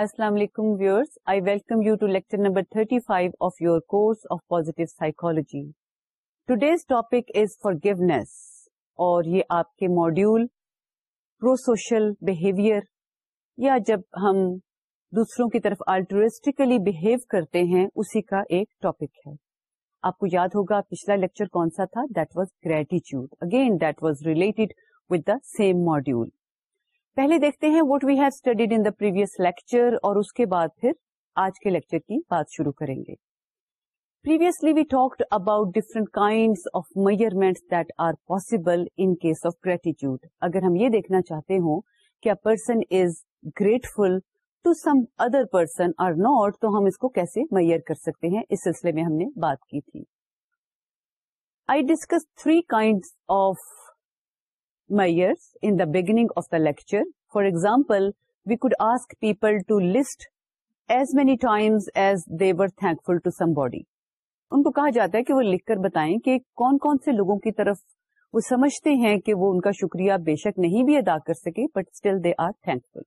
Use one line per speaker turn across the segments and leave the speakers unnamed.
السلام علیکم viewers I welcome you to lecture number your course of forgiveness اور یہ آپ کے ماڈیول پرو سوشل بہیویئر یا جب ہم دوسروں کی طرف آلٹوریسٹیکلی بہیو کرتے ہیں اسی کا ایک ٹاپک ہے آپ کو یاد ہوگا پچھلا لیکچر کون سا تھا that was gratitude again that was related with the same module پہلے دیکھتے ہیں what we have studied in previous lecture اور اس کے بعد پھر آج کے لیکچر کی بات شروع کریں گے previously we talk about different kind of measurement that are possible in case of gratitude اگر ہم یہ دیکھنا چاہتے ہوں کہ person is grateful to some other person or not تو ہم اس کو کیسے میئر کر سکتے ہیں اس سلسلے میں ہم نے بات کی تھی I discuss three kind of in the beginning of the lecture for example we could ask people to list as many times as they were thankful to some body ان کو کہا جاتا ہے کہ وہ لکھ کر بتائیں کہ کون کون سے لوگوں کی طرف وہ سمجھتے ہیں کہ وہ ان کا شکریہ بے شک نہیں بھی ادا کر سکے but still they are thankful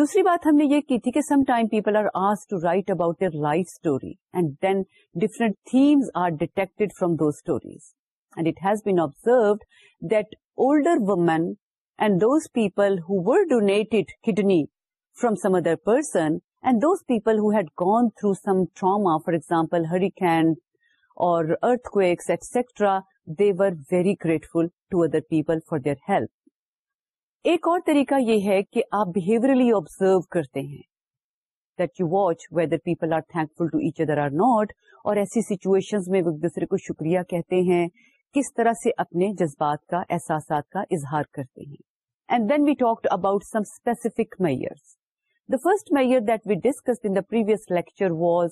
دوسری بات ہم نے یہ کی تھی کہ some time people are as to write about their life story and then different themes are detected from those stories and it has been observed that older were and those people some other kidney and some other person and those people through some trauma for example or اور earth they were very grateful to other people for their help ایک اور طریقہ یہ ہے کہ آپ behaviourally observe کرتے ہیں that you watch whether people are thankful to each other or not اور ایسی سیچویشن میں ایک دوسرے کو شکریہ کہتے ہیں کس طرح سے اپنے جذبات کا احساسات کا اظہار کرتے ہیں and then we talk about some specific measures the first measure that we discuss in the previous lecture was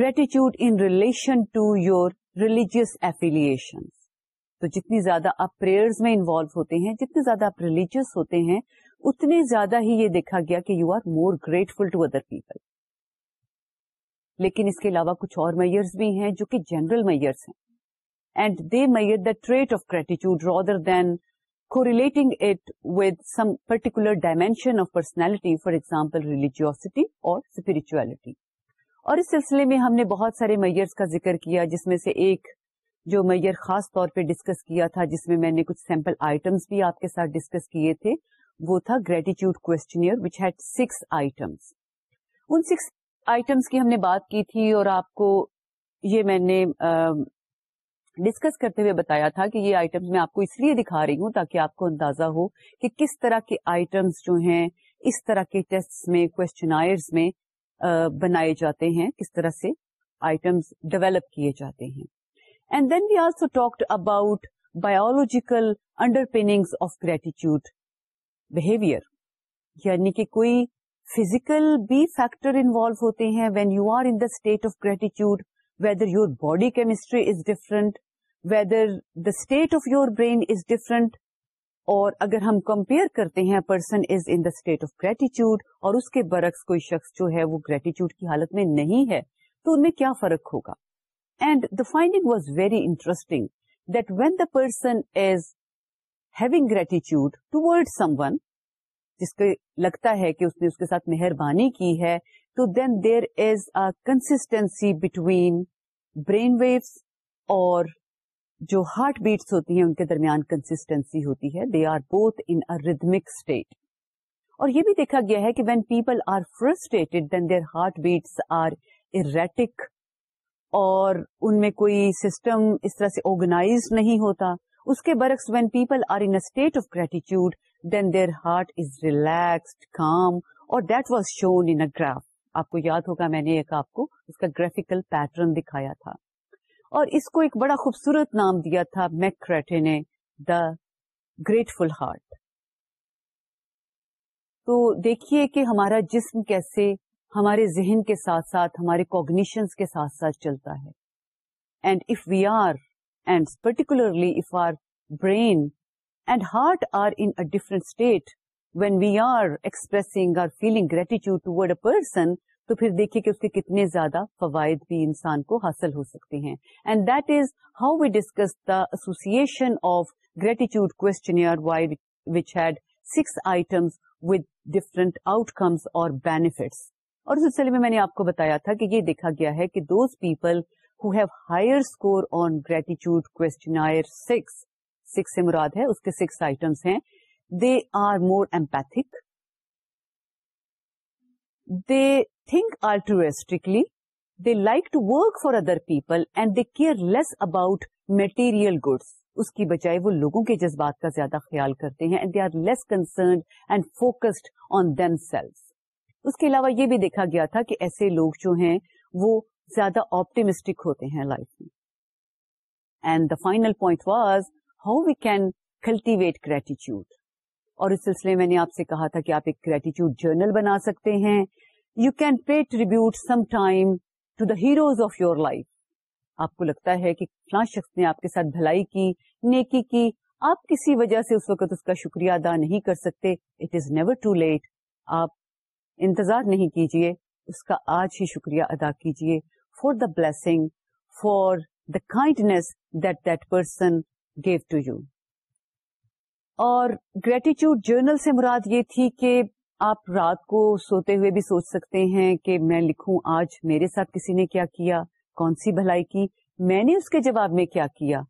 gratitude in relation to your religious affiliation تو جتنی زیادہ آپ پریئرز میں انوالو ہوتے ہیں جتنے زیادہ آپ ریلیجیس ہوتے ہیں اتنے زیادہ ہی یہ دیکھا گیا کہ you are more grateful to other people لیکن اس کے علاوہ کچھ اور میئرس بھی ہیں جو کہ جنرل میئرس ہیں and they measure the trait of gratitude relating of personality for example religiosity اور اس سلسلے میں ہم نے بہت سارے میئرس کا ذکر کیا جس میں سے ایک جو میئر خاص طور پہ ڈسکس کیا تھا جس میں میں نے کچھ سیمپل آئٹمس بھی آپ کے ساتھ ڈسکس کیے تھے وہ تھا gratitude questionnaire which had six items in six items کی ہم نے بات کی تھی اور آپ کو یہ میں نے ڈسکس کرتے ہوئے بتایا تھا کہ یہ آئٹمس میں آپ کو اس لیے دکھا رہی ہوں تاکہ آپ کو اندازہ ہو کہ کس طرح کے آئٹمس جو ہیں اس طرح کے ٹیسٹ میں کوشچنائر میں بنائے جاتے ہیں کس طرح سے آئٹمس ڈیولپ کیے جاتے ہیں and then we also talked about biological underpinnings of gratitude behaviour یعنی کہ کوئی فزیکل بھی فیکٹر انوالو ہوتے ہیں when you are in the state of gratitude whether your body chemistry is different whether the state of your brain اور اگر ہم compare کرتے ہیں person is in the state of gratitude اور اس کے برعکس کوئی شخص جو ہے وہ گریٹیچیوڈ کی حالت میں نہیں ہے تو ان میں کیا فرق ہوگا and the finding was very interesting that when the person is having gratitude toward someone جس کو لگتا ہے کہ اس نے اس کے ساتھ مہربانی کی ہے تو then there is a constancy between brain waves اور جو ہارٹ بیٹس ہوتی ہیں ان کے درمیان کنسٹینسی ہوتی ہے they are both in state اور یہ بھی دیکھا گیا ہے کہ when people are frustrated then their heart beats are erratic اور ان میں کوئی سسٹم اس طرح سے آرگنائز نہیں ہوتا اس کے برعکس when people are in state of gratitude then their heart is relaxed calm اور that was shown in graph آپ کو یاد ہوگا میں نے ایک آپ کو اس کا گرافیکل پیٹرن دکھایا تھا اور اس کو ایک بڑا خوبصورت نام دیا تھا نے دا گریٹفل ہارٹ تو دیکھیے کہ ہمارا جسم کیسے ہمارے ذہن کے ساتھ ساتھ ہمارے کوگنیشنس کے ساتھ ساتھ چلتا ہے and if we are and particularly if our brain and heart are in different state when we are expressing or feeling gratitude toward a person تو پھر دیکھیے کہ اس کے کتنے زیادہ فوائد بھی انسان کو حاصل ہو سکتے ہیں and that is how we discuss the association of gratitude why which had six items with different outcomes اور بینیفٹس اور اس سلسلے میں میں نے آپ کو بتایا تھا کہ یہ دیکھا گیا ہے کہ those people who have higher score on gratitude کو مراد ہے اس کے سکس آئٹمس ہیں are more empathic they think altruistically, they like to work for other people and they care less about material goods. اس کی بجائے وہ لوگوں کے جذبات کا زیادہ خیال کرتے ہیں they are less concerned and focused on self اس کے علاوہ یہ بھی دیکھا گیا تھا کہ ایسے لوگ جو ہیں وہ زیادہ آپٹیمسٹک ہوتے ہیں لائف میں and the final point was how we can cultivate gratitude اور اس سلسلے میں نے آپ سے کہا تھا کہ آپ ایک گریٹیچیوڈ جرنل بنا سکتے ہیں you can pay tribute some time to the heroes of your life آپ کو لگتا ہے کہ فلاں شخص نے آپ کے ساتھ بھلائی کی نیکی کی آپ کسی وجہ سے اس وقت اس کا شکریہ ادا نہیں کر سکتے it is never too late آپ انتظار نہیں کیجیے اس کا آج ہی شکریہ ادا کیجیے for the blessing for the kindness that that person gave to you اور جرنل سے مراد یہ تھی کہ آپ رات کو سوتے ہوئے بھی سوچ سکتے ہیں کہ میں لکھوں آج میرے ساتھ کسی نے کیا کیا کون سی بھلائی کی میں نے اس کے جواب میں کیا کیا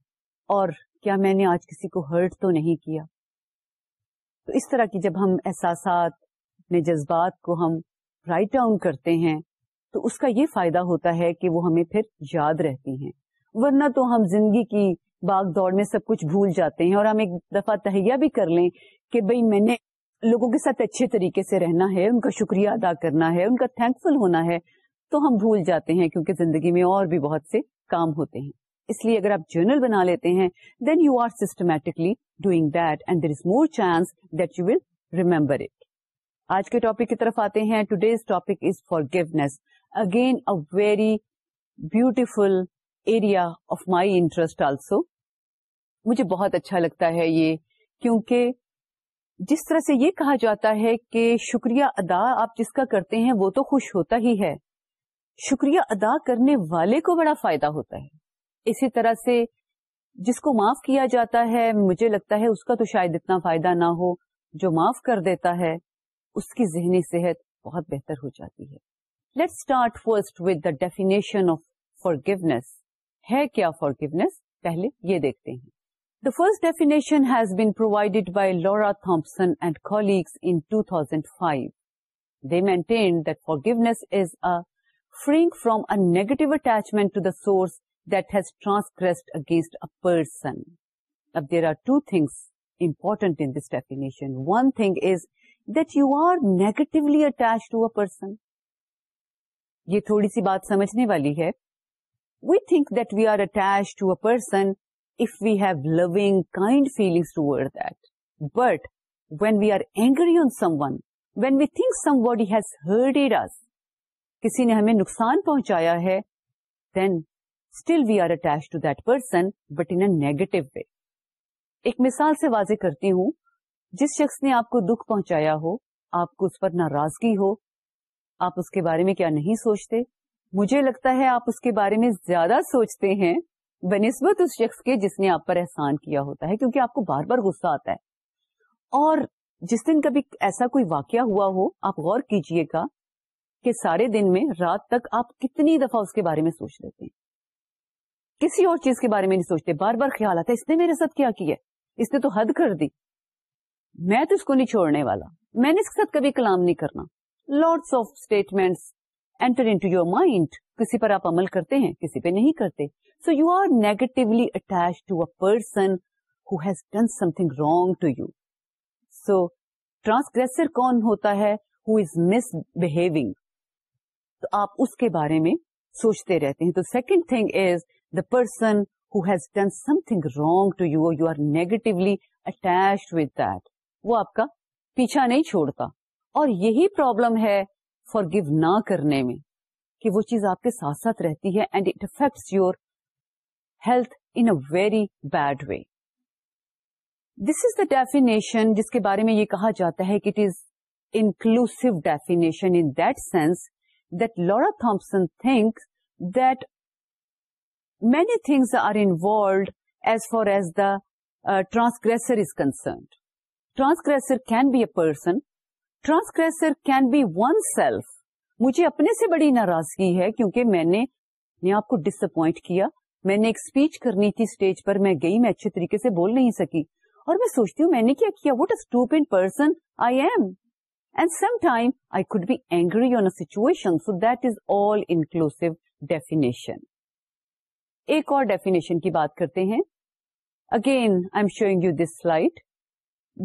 اور کیا میں نے آج کسی کو ہرٹ تو نہیں کیا تو اس طرح کی جب ہم احساسات اپنے جذبات کو ہم رائٹ ڈاؤن کرتے ہیں تو اس کا یہ فائدہ ہوتا ہے کہ وہ ہمیں پھر یاد رہتی ہیں ورنہ تو ہم زندگی کی باغ دوڑ میں سب کچھ بھول جاتے ہیں اور ہم ایک دفعہ تہیا بھی کر لیں کہ بھائی میں نے لوگوں کے ساتھ اچھے طریقے سے رہنا ہے ان کا شکریہ ادا کرنا ہے ان کا تھینک فل ہونا ہے تو ہم بھول جاتے ہیں کیونکہ زندگی میں اور بھی بہت سے کام ہوتے ہیں اس لیے اگر آپ جرنل بنا لیتے ہیں then you are systematically doing that and there is more chance that you will remember it آج کے ٹاپک کی طرف آتے ہیں today's topic is forgiveness again very beautiful area of my interest also مجھے بہت اچھا لگتا ہے یہ کیونکہ جس طرح سے یہ کہا جاتا ہے کہ شکریہ ادا آپ جس کا کرتے ہیں وہ تو خوش ہوتا ہی ہے شکریہ ادا کرنے والے کو بڑا فائدہ ہوتا ہے اسی طرح سے جس کو معاف کیا جاتا ہے مجھے لگتا ہے اس کا تو شاید اتنا فائدہ نہ ہو جو معاف کر دیتا ہے اس کی ذہنی صحت بہت بہتر ہو جاتی ہے let start first with the definition of for ہے کیا فار پہلے یہ دیکھتے ہیں the first definition has been provided by Laura Thompson and colleagues there are two things یہ تھوڑی سی بات سمجھنے والی ہے we think that we are attach to a person نقصان پہنچایا ہے واضح کرتی ہوں جس شخص نے آپ کو دکھ پہنچایا ہو آپ کو اس پر ناراضگی ہو آپ اس کے بارے میں کیا نہیں سوچتے مجھے لگتا ہے آپ اس کے بارے میں زیادہ سوچتے ہیں بنسبت اس شخص کے جس نے آپ پر احسان کیا ہوتا ہے کیونکہ آپ کو بار بار غصہ آتا ہے اور جس دن کبھی ایسا کوئی واقعہ ہوا ہو آپ غور کیجئے گا کہ سارے دن میں رات تک آپ کتنی دفعہ اس کے بارے میں سوچ لیتے ہیں کسی اور چیز کے بارے میں نہیں سوچتے بار بار خیال آتا ہے اس نے میرے ساتھ کیا کیا اس نے تو حد کر دی میں تو اس کو نہیں چھوڑنے والا میں نے اس کے ساتھ کبھی کلام نہیں کرنا لارڈس آف اسٹیٹمنٹس مائنڈ کسی پر آپ عمل کرتے ہیں کسی پہ نہیں کرتے so you are negatively attach to a person wrong to you so transgressor آپ اس کے بارے میں سوچتے رہتے ہیں تو second thing is the person who has done something to you you are negatively attached with that وہ آپ کا پیچھا نہیں چھوڑتا اور یہی پرابلم ہے فور گیو نہ کرنے میں کہ وہ چیز آپ کے ساتھ ساتھ رہتی ہے and it affects your health very bad way this is the definition جس کے بارے میں یہ کہا جاتا ہے کہ it is inclusive definitions that Laura Thomson thinks many things are involved as far as the transgressor is concerned transgressor can be a person transgressor can be oneself مجھے اپنے سے بڑی ناراضگی ہے کیونکہ میں نے آپ کو ڈس اپوائنٹ کیا میں نے ایک اسپیچ کرنی تھی اسٹیج پر میں گئی میں اچھے طریقے سے بول نہیں سکی اور میں سوچتی ہوں میں نے کیا کیا what person I I am and some time be angry on situation so that is all inclusive definition ایک اور ڈیفینیشن کی بات کرتے ہیں again I am showing you this light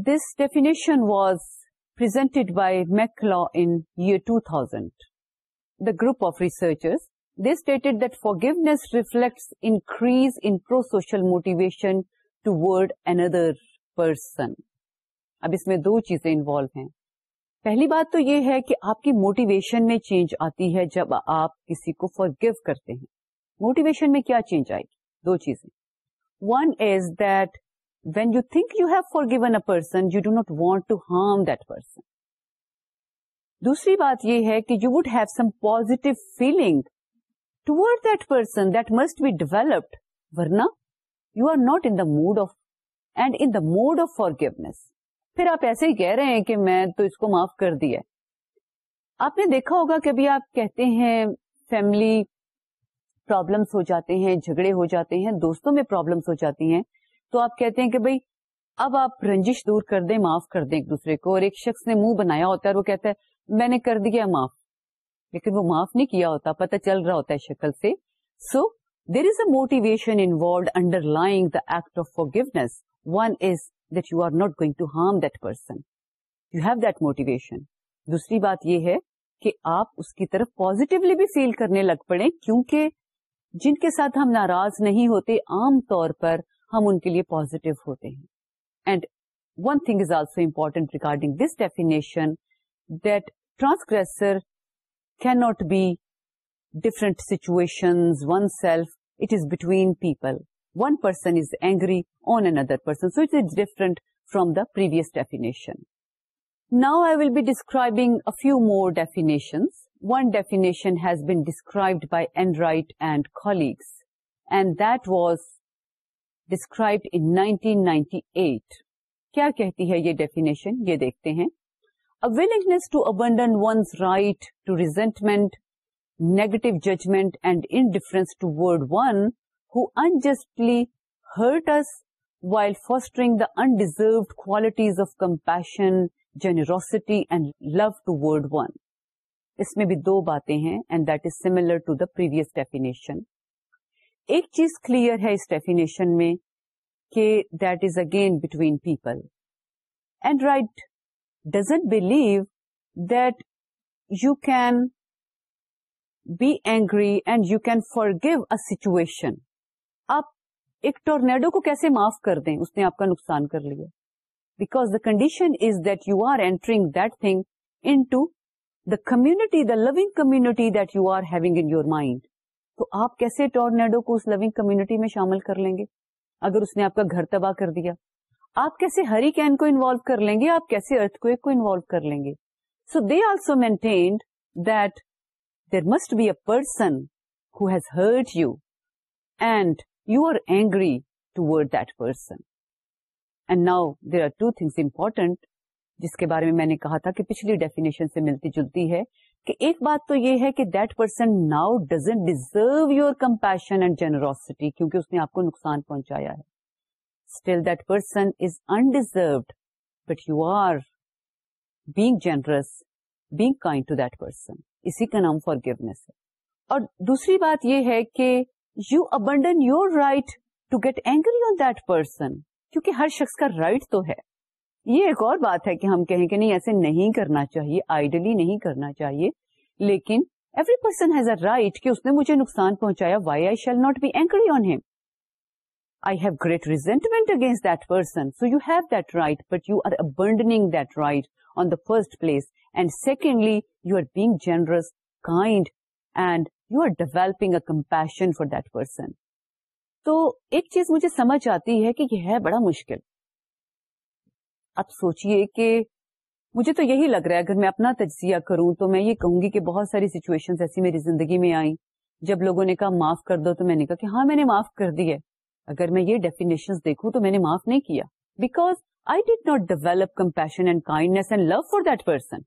this definition was by in Michael two thousand the group of researchers this state that forgiveness reflect increase in prosocial motivation toward another person اب اس میں دو چیزیں involve ہیں پہلی بات تو یہ ہے کہ آپ کی موٹیویشن میں چینج آتی ہے جب آپ کسی کو فار گیو کرتے ہیں موٹیویشن میں کیا چینج آئے گی دو چیزیں one is that when you think you have forgiven a person you do not want to harm that person دوسری بات یہ ہے کہ you would have some positive feeling toward that person that must be develop Verna you are not in the mood of and in the mood of for پھر آپ ایسے ہی کہہ رہے ہیں کہ میں تو اس کو معاف کر دیا آپ نے دیکھا ہوگا کبھی آپ کہتے ہیں فیملی پرابلمس ہو جاتے ہیں جھگڑے ہو جاتے ہیں دوستوں میں پرابلمس ہو جاتی ہیں تو آپ کہتے ہیں کہ بھائی اب آپ رنجش دور کر دیں معاف کر دیں ایک دوسرے کو اور ایک شخص نے منہ بنایا ہوتا ہے اور وہ کہتا ہے میں نے کر دیا معاف لیکن وہ معاف نہیں کیا ہوتا پتہ چل رہا ہوتا ہے شکل سے so there is a motivation involved under the act of one is that that that you you are going to harm person have motivation دوسری بات یہ ہے کہ آپ اس کی طرف پوزیٹیولی بھی فیل کرنے لگ پڑے کیونکہ جن کے ساتھ ہم ناراض نہیں ہوتے عام طور پر ہم ان کے لیے پوزیٹو ہوتے ہیں and one thing is also important regarding this definition that transgressor can't be different situation one self it is between people one person is angry on another person so it different from the presentation now I will be describing a few more definitions one definition has been described by Enright and colleagues and that was described in nineteen ninety eight کیا کہتی ہے یہ definition یہ دیکھتے ہیں a willingness to abandon one's one's right to resentment negative judgment and toward one toward one us while while fostering the undeserved qualities of compassion and and love toward one اس میں بھی دو باتیں ہیں and that is similar to the previous definition ایک چیز clear ہے اس definition میں کہ that is again between people Enright doesn't believe that you can bargain for گو اچن آپ ایک ٹورنیڈو کو کیسے معاف کر دیں اس نے because the condition is that you are entering that thing in community the living community that you your mind. تو آپ کیسے ٹورنیڈو کو اس لونگ کمیونٹی میں شامل کر لیں گے اگر اس نے آپ کا گھر تباہ کر دیا آپ کیسے ہری کین کو انوالو کر لیں گے آپ کیسے ارتھ کو انوالو کر لیں گے so they also maintained that there must be a person who has hurt you and you are angry toward that person and now there are two things important جس کے بارے میں میں نے کہا تھا کہ پچھلی ڈیفینیشن سے ملتی جلتی ہے کہ ایک بات تو یہ ہے کہ that person now doesn't deserve your compassion and generosity کیونکہ اس نے آپ کو نقصان پہنچایا ہے but you are generous being kind to that person اسی کا نام فار ہے اور دوسری بات یہ ہے کہ you abandon your right to get angry on that person کیونکہ ہر شخص کا رائٹ تو ہے یہ ایک اور بات ہے کہ ہم کہیں کہ نہیں ایسے نہیں کرنا چاہیے آئیڈلی نہیں کرنا چاہیے لیکن every person has a right کہ اس نے مجھے نقصان پہنچایا why I shall not be on him I have great resentment against that person so you have that right but you are doing place and secondly you are generous kind and you are developing a compassion for that person تو ایک چیز مجھے سمجھ آتی ہے کہ یہ ہے بڑا مشکل اب سوچئے کہ مجھے تو یہی لگ رہا ہے اگر میں اپنا تجزیہ کروں تو میں یہ کہوں گی کہ بہت ساری سچویشن ایسی میری زندگی میں آئیں جب لوگوں نے کہا معاف کر دو تو میں نے کہا کہ ہاں میں نے معاف کر دی ہے اگر میں یہ ڈیفینیشن دیکھوں تو میں نے معاف نہیں کیا because I did not develop compassion and kindness and love for that person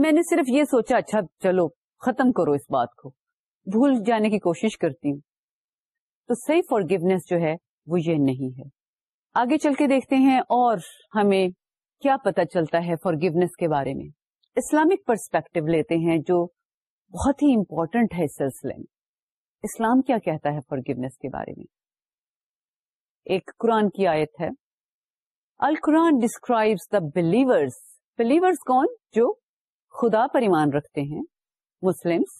میں نے صرف یہ سوچا اچھا چلو ختم کرو اس بات کو بھول جانے کی کوشش کرتی ہوں تو فار جو ہے وہ یہ نہیں ہے آگے چل کے دیکھتے ہیں اور ہمیں کیا پتا چلتا ہے فار گیونیس کے بارے میں اسلامک پرسپیکٹو لیتے ہیں جو بہت ہی امپورٹنٹ ہے اس سلسلے میں اسلام کیا کہتا ہے فار گیونیس کے بارے میں ایک قرآن کی آیت ہے القرآن ڈسکرائبس دا بلیورس بلیورس کون جو خدا پر ایمان رکھتے ہیں Muslims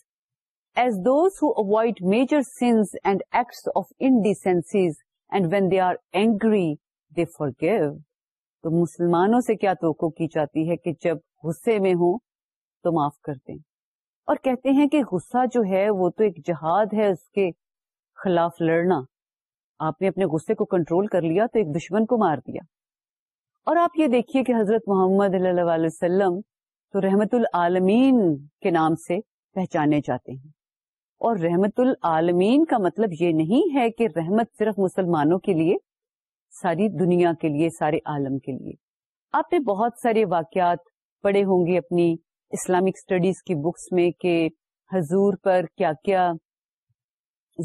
as those who avoid major sins and acts of indecencies and when they are angry they forgive تو مسلمانوں سے کیا توقع کی جاتی ہے کہ جب غصے میں ہوں تو معاف کر دیں اور کہتے ہیں کہ غصہ جو ہے وہ تو ایک جہاد ہے اس کے خلاف لڑنا آپ نے اپنے غصے کو کنٹرول کر لیا تو ایک دشمن کو مار دیا اور آپ یہ دیکھیے کہ حضرت محمد اللہ علیہ وسلم تو رحمت العالمین کے نام سے پہچانے جاتے ہیں اور رحمت العالمین کا مطلب یہ نہیں ہے کہ رحمت صرف مسلمانوں کے لیے ساری دنیا کے لیے سارے عالم کے لیے آپ نے بہت سارے واقعات پڑھے ہوں گے اپنی اسلامک اسٹڈیز کی بکس میں کہ حضور پر کیا کیا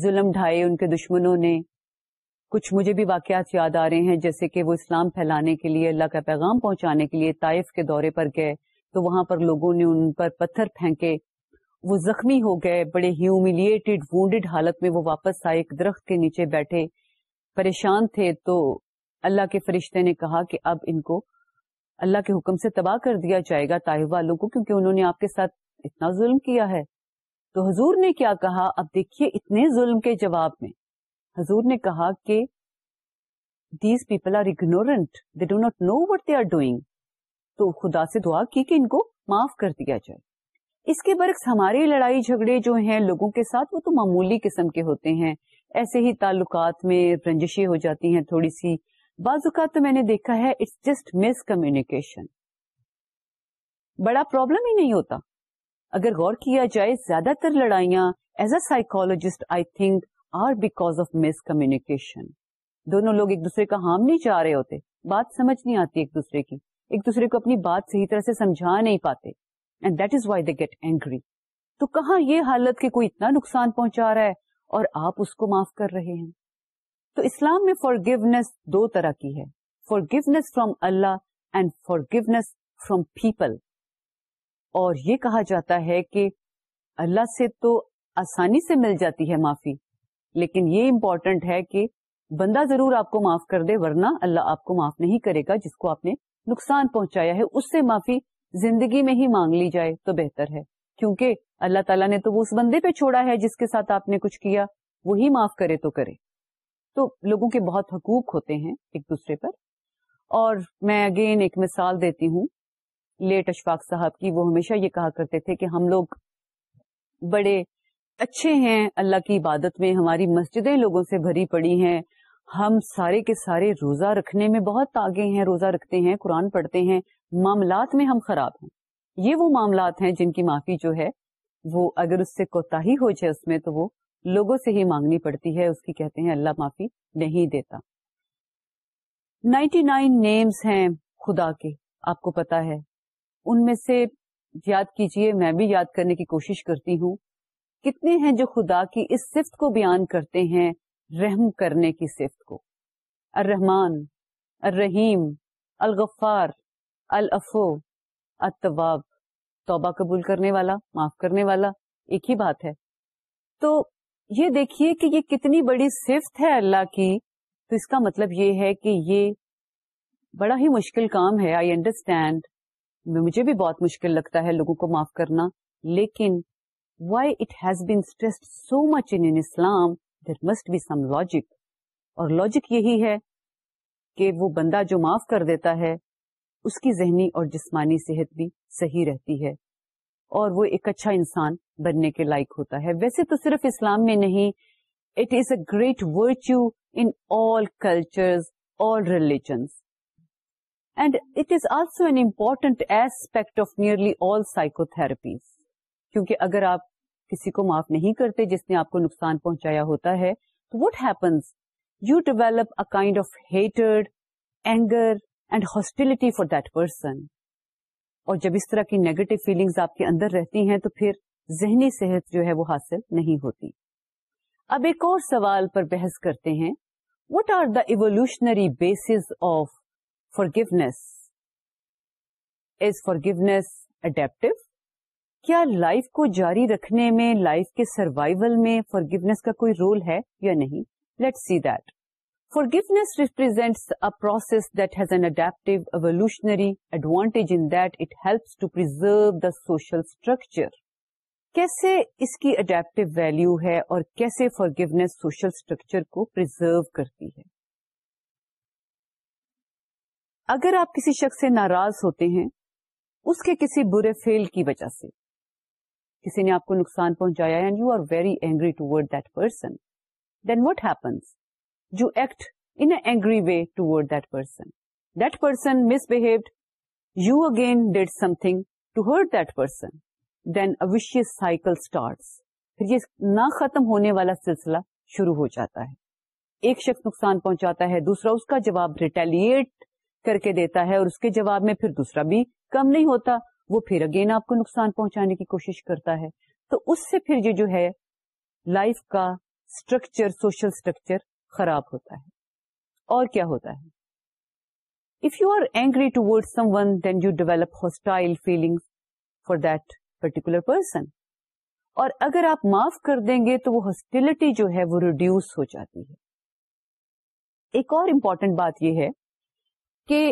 ظلم ڈھائے ان کے دشمنوں نے کچھ مجھے بھی واقعات یاد آ رہے ہیں جیسے کہ وہ اسلام پھیلانے کے لیے اللہ کا پیغام پہنچانے کے لیے طائف کے دورے پر گئے تو وہاں پر لوگوں نے ان پر پتھر پھینکے وہ زخمی ہو گئے بڑے ہیوملیٹڈ وونڈیڈ حالت میں وہ واپس آئے ایک درخت کے نیچے بیٹھے پریشان تھے تو اللہ کے فرشتے نے کہا کہ اب ان کو اللہ کے حکم سے تباہ کر دیا جائے گا طائف والوں کو کیونکہ انہوں نے آپ کے ساتھ اتنا ظلم کیا ہے تو حضور نے کیا کہا اب دیکھیے اتنے ظلم کے جواب میں حضور نے کہا کہ these people are are ignorant they they do not know what doing تو خدا سے دعا کی کہ ان کو معاف کر دیا جائے اس کے برعکس ہمارے لڑائی جھگڑے جو ہیں لوگوں کے ساتھ وہ تو معمولی قسم کے ہوتے ہیں ایسے ہی تعلقات میں رنجشی ہو جاتی ہیں تھوڑی سی بعض اوقات تو میں نے دیکھا ہے اٹس جسٹ مس کمیونیکیشن بڑا پرابلم ہی نہیں ہوتا اگر غور کیا جائے زیادہ تر لڑائیاں as a psychologist I think are of miscommunication دونوں لوگ ایک دوسرے کا ہارم نہیں چاہ رہے ہوتے بات سمجھ نہیں آتی ایک دوسرے کی ایک دوسرے کو اپنی بات صحیح طرح سے سمجھا نہیں پاتے and that is why they get angry تو کہاں یہ حالت کوئی اتنا نقصان پہنچا رہا ہے اور آپ اس کو معاف کر رہے ہیں تو اسلام میں فار گیونیس دو طرح کی ہے forgiveness from Allah and forgiveness from people اور یہ کہا جاتا ہے کہ اللہ سے تو آسانی سے مل جاتی ہے معافی لیکن یہ امپورٹنٹ ہے کہ بندہ ضرور آپ کو معاف کر دے ورنہ اللہ آپ کو معاف نہیں کرے گا جس کو آپ نے نقصان پہنچایا ہے اس سے معافی زندگی میں ہی مانگ لی جائے تو بہتر ہے کیونکہ اللہ تعالیٰ نے تو وہ اس بندے پہ چھوڑا ہے جس کے ساتھ آپ نے کچھ کیا وہی معاف کرے تو کرے تو لوگوں کے بہت حقوق ہوتے ہیں ایک دوسرے پر اور میں اگین ایک مثال دیتی ہوں لیٹ اشفاق صاحب کی وہ ہمیشہ یہ کہا کرتے تھے کہ ہم لوگ بڑے اچھے ہیں اللہ کی عبادت میں ہماری مسجدیں لوگوں سے بھری پڑی ہیں ہم سارے کے سارے روزہ رکھنے میں بہت آگے ہیں روزہ رکھتے ہیں قرآن پڑھتے ہیں معاملات میں ہم خراب ہیں یہ وہ معاملات ہیں جن کی معافی جو ہے وہ اگر اس سے کوتا ہی ہو جائے اس میں تو وہ لوگوں سے ہی مانگنی پڑتی ہے اس کی کہتے ہیں اللہ معافی نہیں دیتا نائنٹی نائن ہیں خدا کے آپ کو پتا ہے ان میں سے یاد کیجئے میں بھی یاد کرنے کی کوشش کرتی ہوں کتنے ہیں جو خدا کی اس صفت کو بیان کرتے ہیں رحم کرنے کی صفت کو الرحمان الرحیم الغفار الافو التواب توبہ قبول کرنے والا معاف کرنے والا ایک ہی بات ہے تو یہ دیکھیے کہ یہ کتنی بڑی صفت ہے اللہ کی تو اس کا مطلب یہ ہے کہ یہ بڑا ہی مشکل کام ہے آئی انڈرسٹینڈ مجھے بھی بہت مشکل لگتا ہے لوگوں کو معاف کرنا لیکن why it he so much in Islam must be some logic اور لاجک یہی ہے کہ وہ بندہ جو معاف کر دیتا ہے اس کی ذہنی اور جسمانی صحت بھی صحیح رہتی ہے اور وہ ایک اچھا انسان بننے کے لائق ہوتا ہے ویسے تو صرف اسلام میں نہیں it is a great virtue in all culture all religions and it is also an important aspect of nearly all psychotherapies کیونکہ اگر آپ کسی کو معاف نہیں کرتے جس نے آپ کو نقصان پہنچایا ہوتا ہے تو what happens you develop a kind of hatred anger and hostility for that person اور جب اس طرح کی نیگیٹو فیلنگس آپ کے اندر رہتی ہیں تو پھر ذہنی صحت جو ہے وہ حاصل نہیں ہوتی اب ایک اور سوال پر بحث کرتے ہیں what are the evolutionary bases of forgiveness is forgiveness adaptive کیا لائف کو جاری رکھنے میں لائف کے سروائول میں فار کا کوئی رول ہے یا نہیں let see that for an adaptive evolutionary advantage in that it helps to preserve the social structure کیسے اس کی اڈیپٹو ویلو ہے اور کیسے فار گیونیس سوشل اسٹرکچر کو پرزرو کرتی ہے اگر آپ کسی شخص سے ناراض ہوتے ہیں اس کے کسی برے فیل کی وجہ سے کسی نے آپ کو نقصان پہنچایا and you are very angry toward that person then what happens you act in angry way toward that person that person misbehaved you again did something to hurt that person then vicious cycle starts پھر یہ نہ ختم ہونے والا سلسلہ شروع ہو جاتا ہے ایک شخص نقصان پہنچاتا ہے دوسرا اس کا جواب ریٹیلیٹ کر کے دیتا ہے اور اس کے جواب میں پھر دوسرا بھی کم نہیں ہوتا وہ پھر اگین آپ کو نقصان پہنچانے کی کوشش کرتا ہے تو اس سے پھر یہ جو ہے لائف کا اسٹرکچر سوشل اسٹرکچر خراب ہوتا ہے اور کیا ہوتا ہے if you are angry toward someone then you develop hostile feeling for that particular person اور اگر آپ معاف کر دیں گے تو وہ ہاسٹیلٹی جو ہے وہ ریڈیوس ہو جاتی ہے ایک اور امپورٹینٹ بات یہ ہے کہ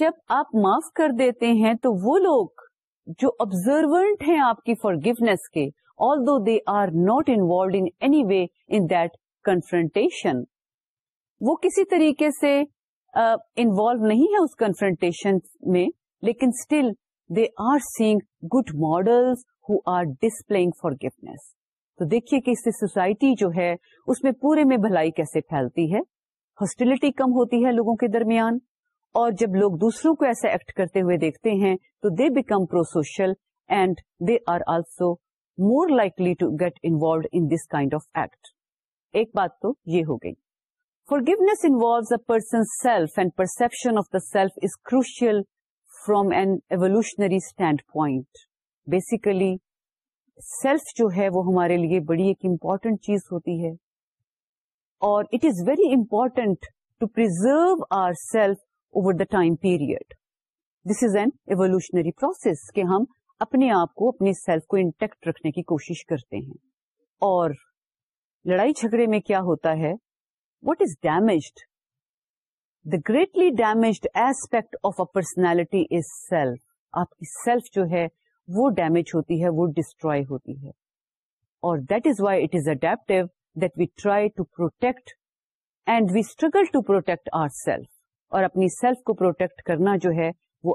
جب آپ معاف کر دیتے ہیں تو وہ لوگ جو ابزروٹ ہیں آپ کی فار گیونیس کے although they are not involved anyway in that confrontation وہ کسی طریقے سے انوالو uh, نہیں ہے اس کنفرنٹیشن میں لیکن still they are seeing good model who are displaying forgiveness تو دیکھیے کہ اس سے سوسائٹی جو ہے اس میں پورے میں بھلائی کیسے پھیلتی ہے ہاسٹیلٹی کم ہوتی ہے لوگوں کے درمیان اور جب لوگ دوسروں کو ایسا ایکٹ کرتے ہوئے دیکھتے ہیں they become prosocial and they are also more likely to get involved of act ایک بات تو یہ ہو گئی forgiveness perception of the self is crucial from an evolutionary standpoint basically self جو ہے وہ ہمارے لیے بڑی ایک امپورٹینٹ چیز ہوتی ہے اور it is very important to pro our self over the time period this is an evolutionary process کہ ہم اپنے آپ کو اپنی سیلف کو انٹیکٹ رکھنے کی کوشش کرتے ہیں اور لڑائی جھگڑے میں کیا ہوتا ہے what is damaged the greatly damaged aspect of a personality is self آپ کی سیلف جو ہے وہ ڈیمیج ہوتی ہے وہ ڈسٹرو ہوتی ہے اور that is why it is adaptive that we try to protect and we struggle to protect our self اور اپنی سیلف کو پروٹیکٹ کرنا جو ہے وہ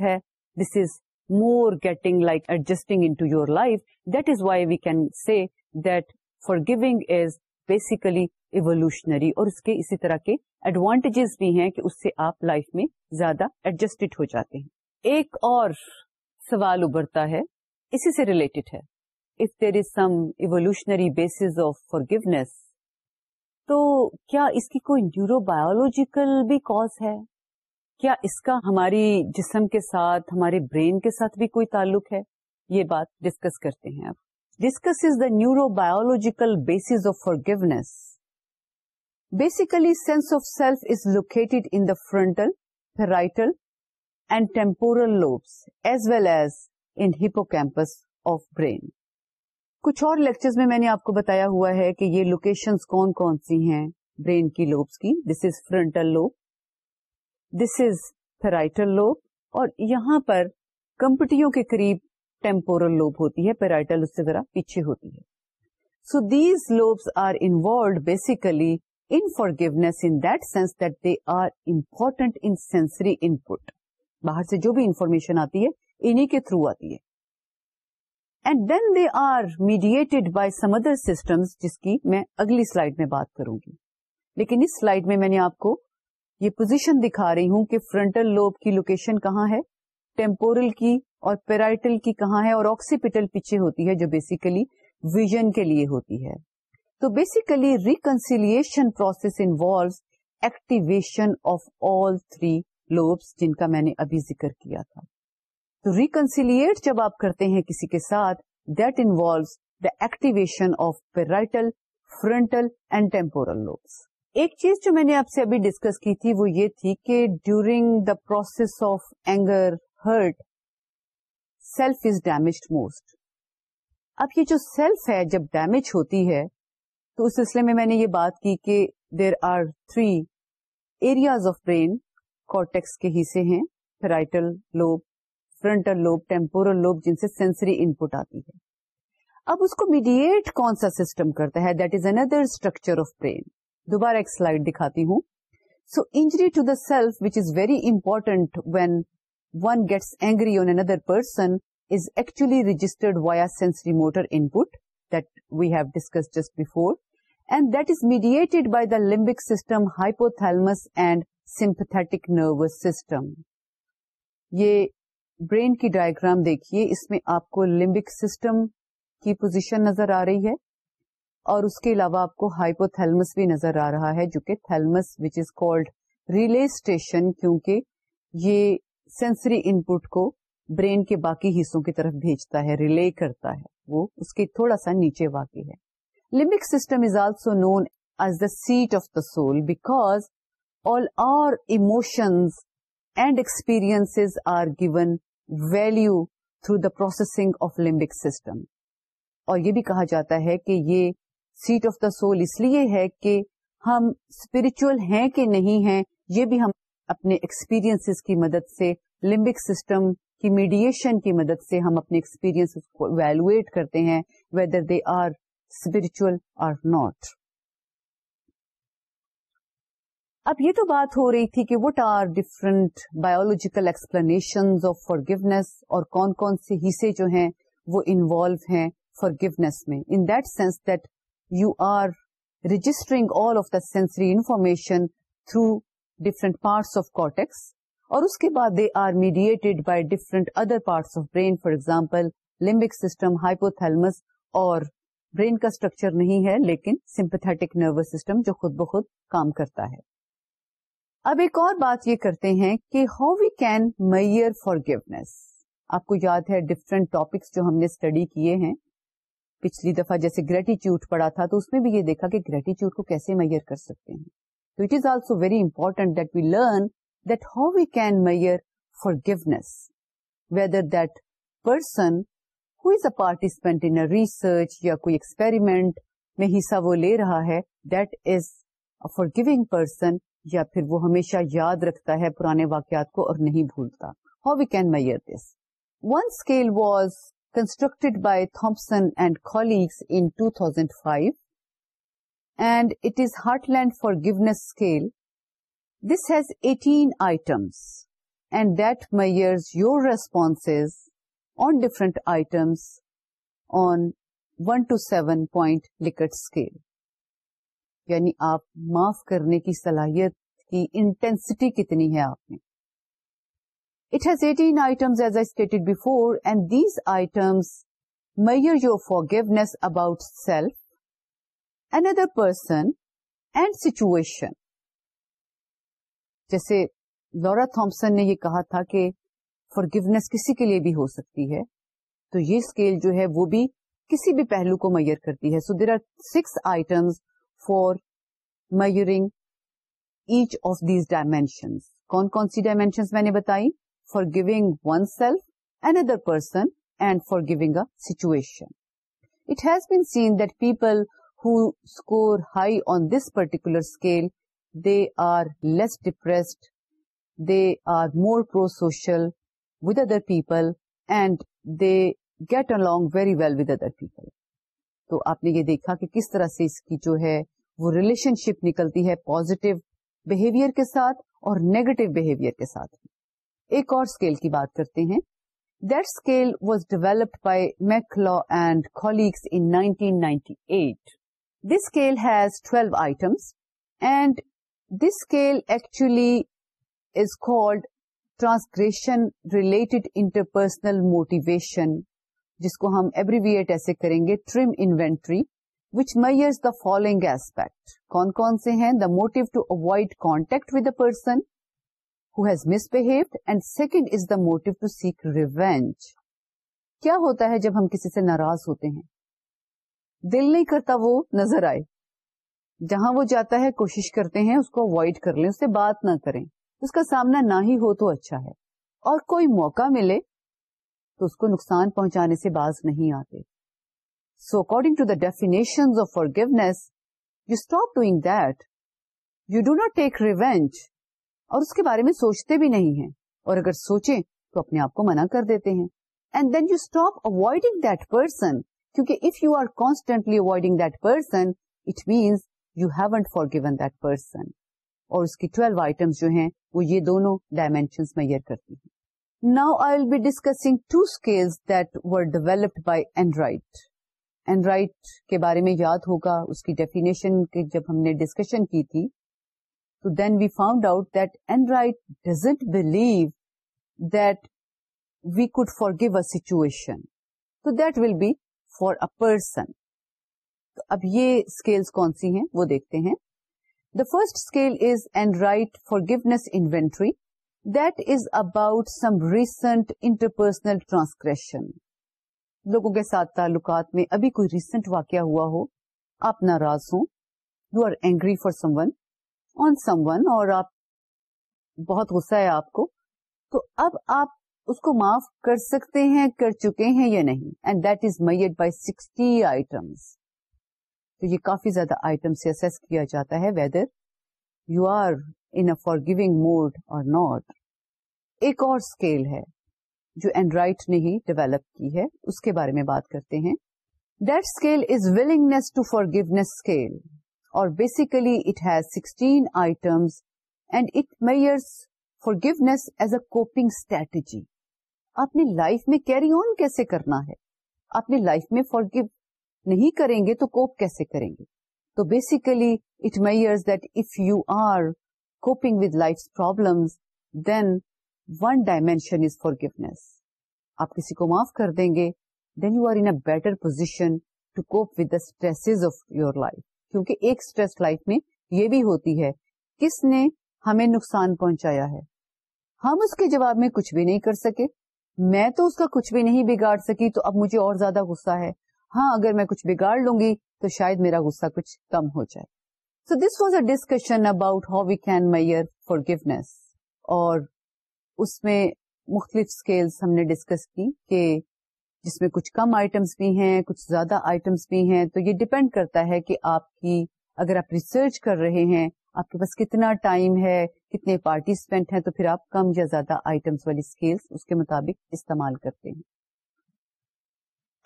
ہے this is more getting like adjusting in to your life that is why we can see that forgiving is basically evolutionary اور اس کے اسی طرح کے ایڈوانٹیجز بھی ہیں کہ اس سے آپ لائف میں زیادہ ایڈجسٹڈ ہو جاتے ہیں ایک اور سوال ابھرتا ہے اسی سے ریلیٹڈ ہے if there is some evolutionary bases of for تو کیا اس کی کوئی نیورو بایولوجیکل بھی کاز ہے کیا اس کا ہماری جسم کے ساتھ ہمارے برین کے ساتھ بھی کوئی تعلق ہے یہ بات ڈسکس کرتے ہیں discuss is the neurobiological base of forgiveness basically sense of self is located in the frontal and temporal lobes as well as in hippocampus of brain کچھ اور لیکچر میں میں نے آپ کو بتایا ہوا ہے کہ یہ لوکیشن کون کون سی ہیں برین کی لوبس کی this is frontal lobe this is parietal lobe اور یہاں پر کمپٹیوں کے قریب ٹیمپورل لوب ہوتی ہے پیرائٹل اس سے ذرا پیچھے ہوتی ہے so these lobes are involved basically in forgiveness in that sense that they are important in sensory input باہر سے جو بھی انفارمیشن آتی ہے انہیں کے تھرو آتی ہے and then they are mediated by some other systems جس کی میں اگلی سلائڈ میں بات کروں گی لیکن اس سلائڈ میں میں نے آپ کو یہ پوزیشن دکھا رہی ہوں کہ فرنٹل لوب کی لوکیشن کہاں ہے ٹیمپورل کی اور پیرائٹل کی کہاں ہے اور آکسیپیٹل پیچھے ہوتی ہے جو بیسیکلی ویژن کے لیے ہوتی ہے تو basically reconciliation process involve activation of all three lobes جن کا میں نے ابھی ذکر کیا تھا تو ریکنسیلیٹ جب آپ کرتے ہیں کسی کے ساتھ that involves the activation of parietal frontal and temporal lobes ایک چیز جو میں نے آپ سے ابھی ڈسکس کی تھی وہ یہ تھی کہ during the process of anger hurt self is damaged most اب یہ جو سیلف ہے جب ڈیمیج ہوتی ہے تو اس سلسلے میں میں نے یہ بات کی کہ there are three areas of brain cortex کے حصے ہیں parietal lobe frontal lobe temporal lobe جن سے سینسری ان پٹ آتی ہے اب اس کو میڈیٹ کون سا سسٹم کرتا ہے that is under structure of brain دوبارہ ایک سلائڈ دکھاتی ہوں so injury to the self which is very important when one gets angry on another person is actually registered via sensory motor input that we have discuss just before and that is mediated by the limbic system hypothalamus and sympathetic nervous system یہ brain کی diagram دیکھیے اس میں آپ کو limbic system کی position نظر آ رہی ہے اور اس کے علاوہ آپ کو ہائپو تھلمس بھی نظر آ رہا ہے جو کہ thalamus which is called relay station کیونکہ یہ سینسری ان پٹ کو برین کے باقی حصوں کی طرف بھیجتا ہے ریلے کرتا ہے وہ اس کے تھوڑا سا نیچے واقع ہے limbic system is also known as the seat of the soul because all our emotions and experience are given value through the processing of limbic system اور یہ بھی کہا جاتا ہے کہ یہ سیٹ آف دا سول اس لیے ہے کہ ہم اسپرچل ہیں کہ نہیں ہیں یہ بھی ہم اپنے ایکسپیرئنس کی مدد سے لمبک سسٹم کی میڈیشن کی مدد سے ہم اپنے ایکسپیرئنس کو ویلویٹ کرتے ہیں whether they are spiritual or not اب یہ تو بات ہو رہی تھی کہ what are different biological explanation of forgiveness اور کون کون سے حصے جو ہیں وہ انوالو ہیں فار گیونیس میں in that sense that you are registering all of the sensory information through different parts of cortex اور اس کے بعد they are mediated by different other parts of brain for example limbic system hypothalamus اور brain کا structure نہیں ہے لیکن sympathetic nervous system جو خود بخود کام کرتا ہے اب ایک اور بات یہ کرتے ہیں کہ how we can measure forgiveness آپ کو یاد ہے ڈفرینٹ ٹاپکس جو ہم نے اسٹڈی کیے ہیں پچھلی دفعہ جیسے گریٹیچیوڈ پڑا تھا تو اس میں بھی یہ دیکھا کہ گریٹیچیوڈ کو کیسے میئر کر سکتے ہیں تو it is also very important that we learn that how we can measure forgiveness whether that person who is a participant in research یا کوئی ایکسپیریمنٹ میں حصہ وہ لے رہا ہے that is forgiving person یا پھر وہ ہمیشہ یاد رکھتا ہے پرانے واقعات کو اور نہیں بھولتا how we can measure this one scale was constructed by Thompson and colleagues in 2005 and it and it is Heartland for 18 scale this has measures items and that measures your on on to items on Likert two point Likert scale یعنی آپ معاف کرنے کی صلاحیت کی intensity کتنی ہے آپ نے It has 18 items as I stated before and these items measure your forgiveness about self, another person and situation. جیسے لورا تھامسن نے یہ کہا تھا کہ فار کسی کے لیے بھی ہو سکتی ہے تو یہ اسکیل جو ہے وہ بھی کسی بھی پہلو کو میئر کرتی ہے so there are six items for measuring each of these dimensions کون کون سی ڈائمینشنس میں نے بتائی forgiving oneself and other person and forgiving a situation it has been seen that people who score high on this particular scale they are less depressed they are more prosocial with other people and they get along very well with other people تو آپ نے یہ دیکھا کہ کس طرح سے اس کی جو ہے وہ ریلیشن شپ نکلتی ہے پوزیٹو بہیویئر کے ساتھ اور نیگیٹو بہیویئر کے ساتھ ایک اور اسکیل کی بات کرتے ہیں that scale was developed by McCullough and colleagues in nineteen ninety eight this scale has twelve items and this scale actually is called transgression related interpersonal motivation جس کو ہم ایوری ویئر ایسے کریں گے TRIM inventory which measures the following aspect کون کون سے ہیں the motive to avoid contact with a person کیا ہوتا ہے جب ہم کسی سے ناراض ہوتے ہیں دل نہیں کرتا وہ نظر آئے جہاں وہ جاتا ہے کوشش کرتے ہیں اس کو اوائڈ کر لیں اس سے بات نہ کریں اس کا سامنا نہ ہی ہو تو اچھا ہے اور کوئی موقع ملے تو اس کو نقصان پہنچانے سے باز نہیں آتے so according to the definition of forgiveness you stop doing that you do not take revenge اور اس کے بارے میں سوچتے بھی نہیں ہیں اور اگر سوچیں تو اپنے آپ کو منع کر دیتے ہیں and then you stop avoiding that person کیونکہ if you are constantly avoiding that person it means you haven't forgiven that person اور اس کی ٹویلو آئٹمس جو ہیں وہ یہ دونوں ڈائمینشن میئر کرتی ہیں Now I'll be discussing two scales that were developed by Enright. Enright کے بارے میں یاد ہوگا اس کی ڈیفینیشن جب ہم نے ڈسکشن کی تھی then we found out that Enright doesn't believe that we could forgive اچن ول بی فارسن تو اب یہ اسکیل کون سی ہیں وہ دیکھتے ہیں the first scale is Enright for forgiveness inventory that is about some recent interpersonal transgression لوگوں کے ساتھ تعلقات میں ابھی کوئی ریسنٹ واقعہ ہوا ہو آپ ناراض ہوں you are angry for someone اور آپ بہت غصہ ہے آپ کو تو اب آپ اس کو معاف کر سکتے ہیں کر چکے ہیں یا نہیں and that is made by sixty items تو یہ کافی زیادہ آئٹم سے کیا جاتا ہے whether you are in forgiving mood اور ناٹ ایک اور اسکیل ہے جو اینڈ رائٹ نے ہی ڈیولپ کی ہے اس کے بارے میں بات کرتے ہیں that scale is willingness to forgiveness scale اور basically it has sixteen items and it measures forgiveness as a coping strategy آپ نے لائف میں کیری آن کیسے کرنا ہے آپ نے لائف میں فار گیو نہیں کریں گے تو کوپ کیسے کریں گے تو basically it measures that if you are coping with life problems then one dimension is forgiveness آپ کسی کو معاف کر دیں گے then you are in better position to cope with the stress of your life کیونکہ ایک اسٹریس لائف میں یہ بھی ہوتی ہے کس نے ہمیں نقصان پہنچایا ہے ہم اس کے جواب میں کچھ بھی نہیں کر سکے میں تو اس کا کچھ بھی نہیں بگاڑ سکی تو اب مجھے اور زیادہ غصہ ہے ہاں اگر میں کچھ بگاڑ لوں گی تو شاید میرا غصہ کچھ کم ہو جائے so this was a discussion about how we can measure forgiveness اور اس میں مختلف اسکیلس ہم نے ڈسکس کی کہ جس میں کچھ کم آئٹمس بھی ہیں کچھ زیادہ آئٹمس بھی ہیں تو یہ ڈپینڈ کرتا ہے کہ آپ کی اگر آپ ریسرچ کر رہے ہیں آپ کے پاس کتنا ٹائم ہے کتنے پارٹیسپینٹ ہیں تو پھر آپ کم یا زیادہ آئٹمس والی اسکیل اس کے مطابق استعمال کرتے ہیں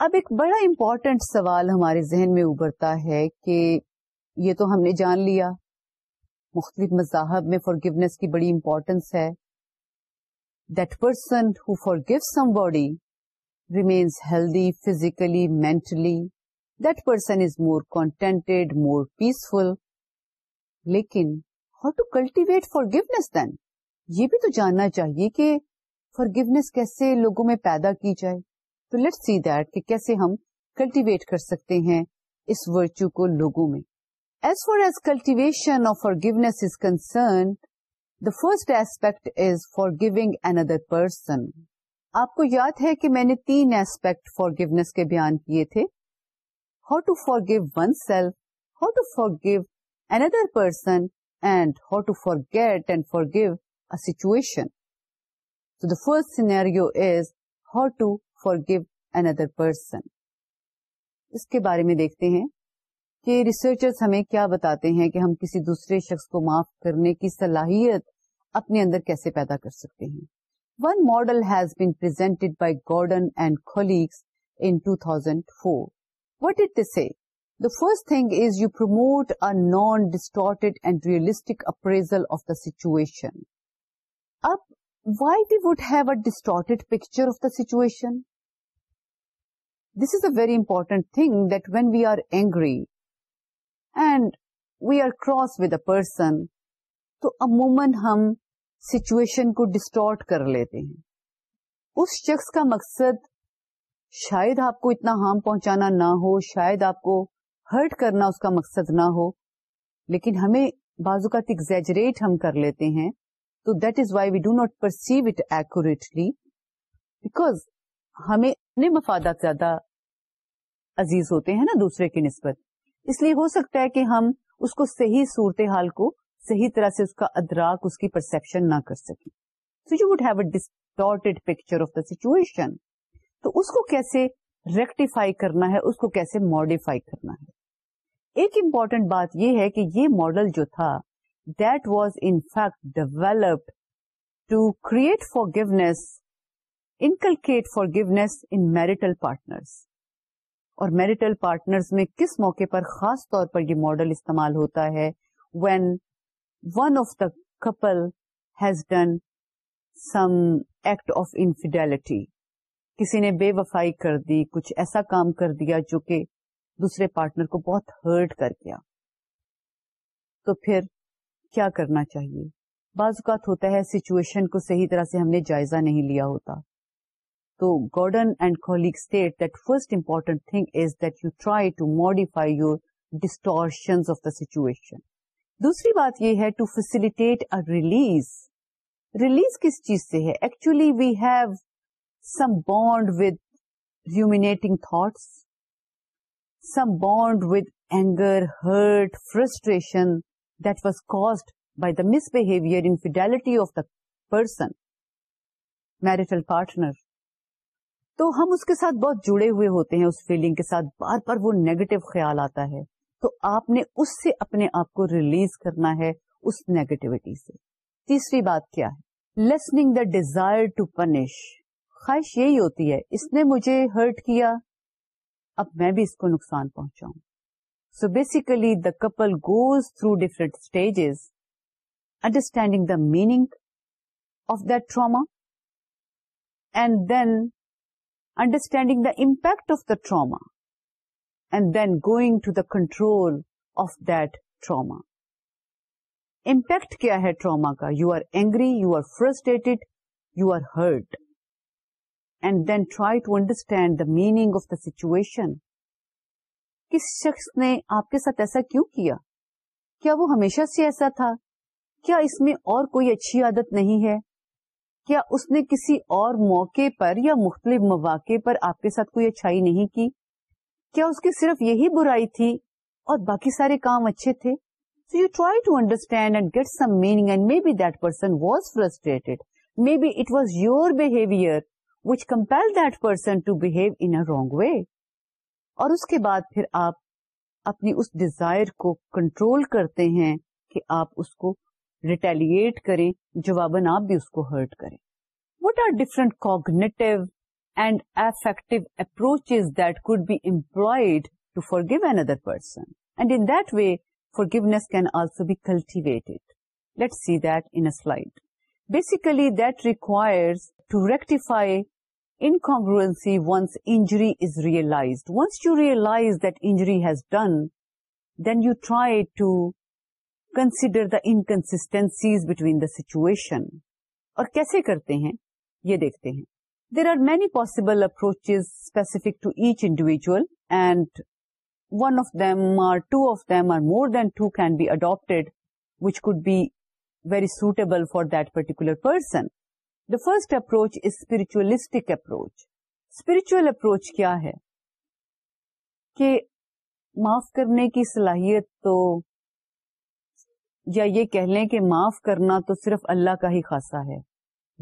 اب ایک بڑا امپورٹینٹ سوال ہمارے ذہن میں ابھرتا ہے کہ یہ تو ہم نے جان لیا مختلف مذاہب میں فار کی بڑی امپورٹینس ہے that person who forgive some body remains healthy physically mentally the person is more content more peaceful لیکن how to cultivate forgiveness then یہ بھی تو جاننا چاہیے کہ فار گیونس کیسے لوگوں میں پیدا کی جائے تو کہ کیسے ہم کلٹیویٹ کر سکتے ہیں اس ورچو کو لوگوں میں ایز فار ایز کلٹیویشن اور first aspect is forgiving another person آپ کو یاد ہے کہ میں نے تین ایسپیکٹ فار گس کے بیان کیے تھے how to forgive oneself how to forgive another person and how to forget and forgive the first scenario is how to forgive another person اس کے بارے میں دیکھتے ہیں کہ ریسرچرز ہمیں کیا بتاتے ہیں کہ ہم کسی دوسرے شخص کو معاف کرنے کی صلاحیت اپنے اندر کیسے پیدا کر سکتے ہیں One model has been presented by Gordon and colleagues in 2004. What did they say? The first thing is you promote a non-distorted and realistic appraisal of the situation. Up, why they would have a distorted picture of the situation? This is a very important thing, that when we are angry and we are cross with a person, to amuman hum situation کو distort کر لیتے ہیں اس شخص کا مقصد شاید آپ کو اتنا ہارم پہنچانا نہ ہو شاید آپ کو ہرٹ کرنا اس کا مقصد نہ ہو لیکن ہمیں ایگزیجریٹ ہم کر لیتے ہیں تو that is why we do not perceive it actually because ہمیں اپنے مفادات زیادہ عزیز ہوتے ہیں نا دوسرے کی نسبت اس لیے ہو سکتا ہے کہ ہم اس کو صحیح صورتحال کو صحیح طرح سے اس کا ادراک اس کی پرسپشن نہ کر سکیں سچویشن تو اس کو کیسے ریکٹیفائی کرنا ہے اس کو کیسے ماڈیفائی کرنا ہے ایک امپورٹینٹ بات یہ ہے کہ یہ ماڈل جو تھا that was in fact developed to create forgiveness inculcate forgiveness in marital partners اور میرٹل پارٹنرس میں کس موقع پر خاص طور پر یہ ماڈل استعمال ہوتا ہے when one of the couple has done some act of infidelity کسی نے بے وفائی کر دی کچھ ایسا کام کر دیا جو کہ دوسرے پارٹنر کو بہت ہرٹ کر گیا تو پھر کیا کرنا چاہیے بعض اوقات ہوتا ہے سچویشن کو صحیح طرح سے ہم نے جائزہ نہیں لیا ہوتا تو Gordon and colleague state that first important thing is that you try to modify your distortion of the situation دوسری بات یہ ہے to facilitate a release release کس چیز سے ہے actually we have some bond with thoughts some bond with anger hurt frustration that was caused by the behaviour infidelity of the person marital partner تو ہم اس کے ساتھ بہت جڑے ہوئے ہوتے ہیں اس فیلنگ کے ساتھ بار بار وہ نیگیٹو خیال آتا ہے تو آپ نے اس سے اپنے آپ کو ریلیز کرنا ہے اس نیگیٹوٹی سے تیسری بات کیا ہے lessening the desire to punish خواہش یہی ہوتی ہے اس نے مجھے ہرٹ کیا اب میں بھی اس کو نقصان پہنچاؤں so basically the couple goes through different stages understanding the meaning of trauma and then understanding the impact of the trauma trauma impact کیا ہے ٹراما کا you are angry you are frustrated you are hurt and then try to understand the the of the situation کس شخص نے آپ کے ساتھ ایسا کیوں کیا وہ ہمیشہ سے ایسا تھا کیا اس میں اور کوئی اچھی عادت نہیں ہے کیا اس نے کسی اور موقع پر یا مختلف مواقع پر آپ کے ساتھ کوئی اچھائی نہیں کی کیا اس کی صرف یہی برائی تھی اور باقی سارے کام اچھے تھے so you try to understand and get some meaning and maybe that person was frustrated maybe it was your behaviour which compel that person to behave in wrong way اور اس کے بعد پھر آپ اپنی اس ڈیزائر کو کنٹرول کرتے ہیں کہ آپ اس کو ریٹیلیٹ کریں جواباً آپ بھی اس کو ہرٹ کریں what are different cognitive and affective approach that could be employed to forgive another person and in the forgiveness can also be cultivate let see the flight basically that requires to rectify in کوئی to consider the inconsistencies between the situation اور کیسے کرتے ہیں یہ دیکھتے ہیں there are many possible approach specific to each individual and one of them are two of them are more than two can be adapted which could be very suitable for particular person the first approach is spiritualistic approach spiritual approach کیا ہے کہ معاف کرنے کی صلاحیت تو یا یہ کہہ لیں کہ معاف کرنا تو صرف اللہ کا ہی خاصا ہے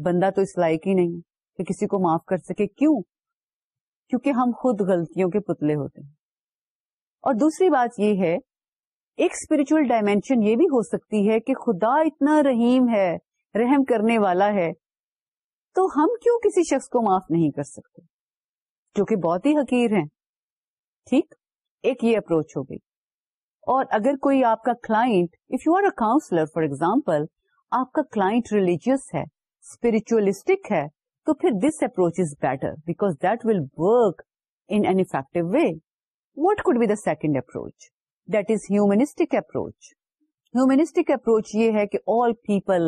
بندہ تو اس لائق ہی نہیں کہ کسی کو معاف کر سکے کیوں کیونکہ ہم خود غلطیوں کے پتلے ہوتے ہیں اور دوسری بات یہ ہے ایک اسپرچل ڈائمینشن یہ بھی ہو سکتی ہے کہ خدا اتنا رحیم ہے رحم کرنے والا ہے تو ہم کیوں کسی شخص کو معاف نہیں کر سکتے جو کہ بہت ہی حقیر ہیں ٹھیک ایک یہ اپروچ ہو گئی اور اگر کوئی آپ کا client if you are a counsellor for example آپ کا کلائنٹ ریلیجیس ہے اسپرچولیسٹک ہے تو پھر this approach is better because that will work in effective way what could be the second approach that is humanistic approach humanistic approach یہ ہے کہ all people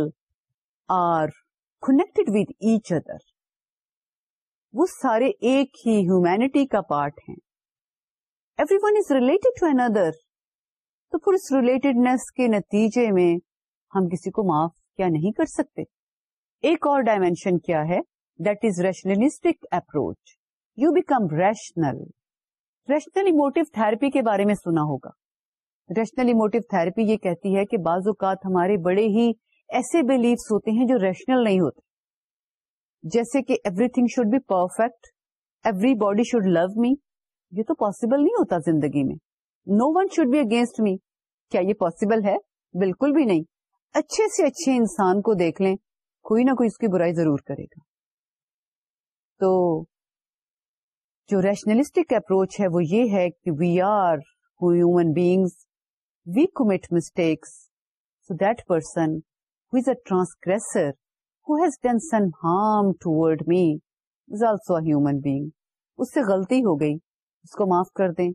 are connected with each other وہ سارے ایک ہی ہیومینٹی کا part ہیں everyone is related to another تو پھر اس ریلیٹڈنیس کے نتیجے میں ہم کسی کو معاف کیا نہیں کر سکتے ایک اور ڈائمینشن کیا ہے approach you become rational rational therapy کے بارے میں سنا ہوگا ریشنل تھراپی یہ کہتی ہے کہ بعض اوقات ہمارے بڑے ہی ایسے بلیفس ہوتے ہیں جو ریشنل نہیں ہوتے جیسے کہ everything should be perfect everybody should love me یہ تو پاسبل نہیں ہوتا زندگی میں no one should be against me کیا یہ پاسبل ہے بالکل بھی نہیں اچھے سے اچھے انسان کو دیکھ لیں کوئی نہ کوئی اس کی برائی ضرور کرے گا تو جو ریشنلسٹک اپروچ ہے وہ یہ ہے کہ we are beings we commit mistakes so that person who who is a transgressor has done me too also human being اس سے غلطی ہو گئی اس کو معاف کر دیں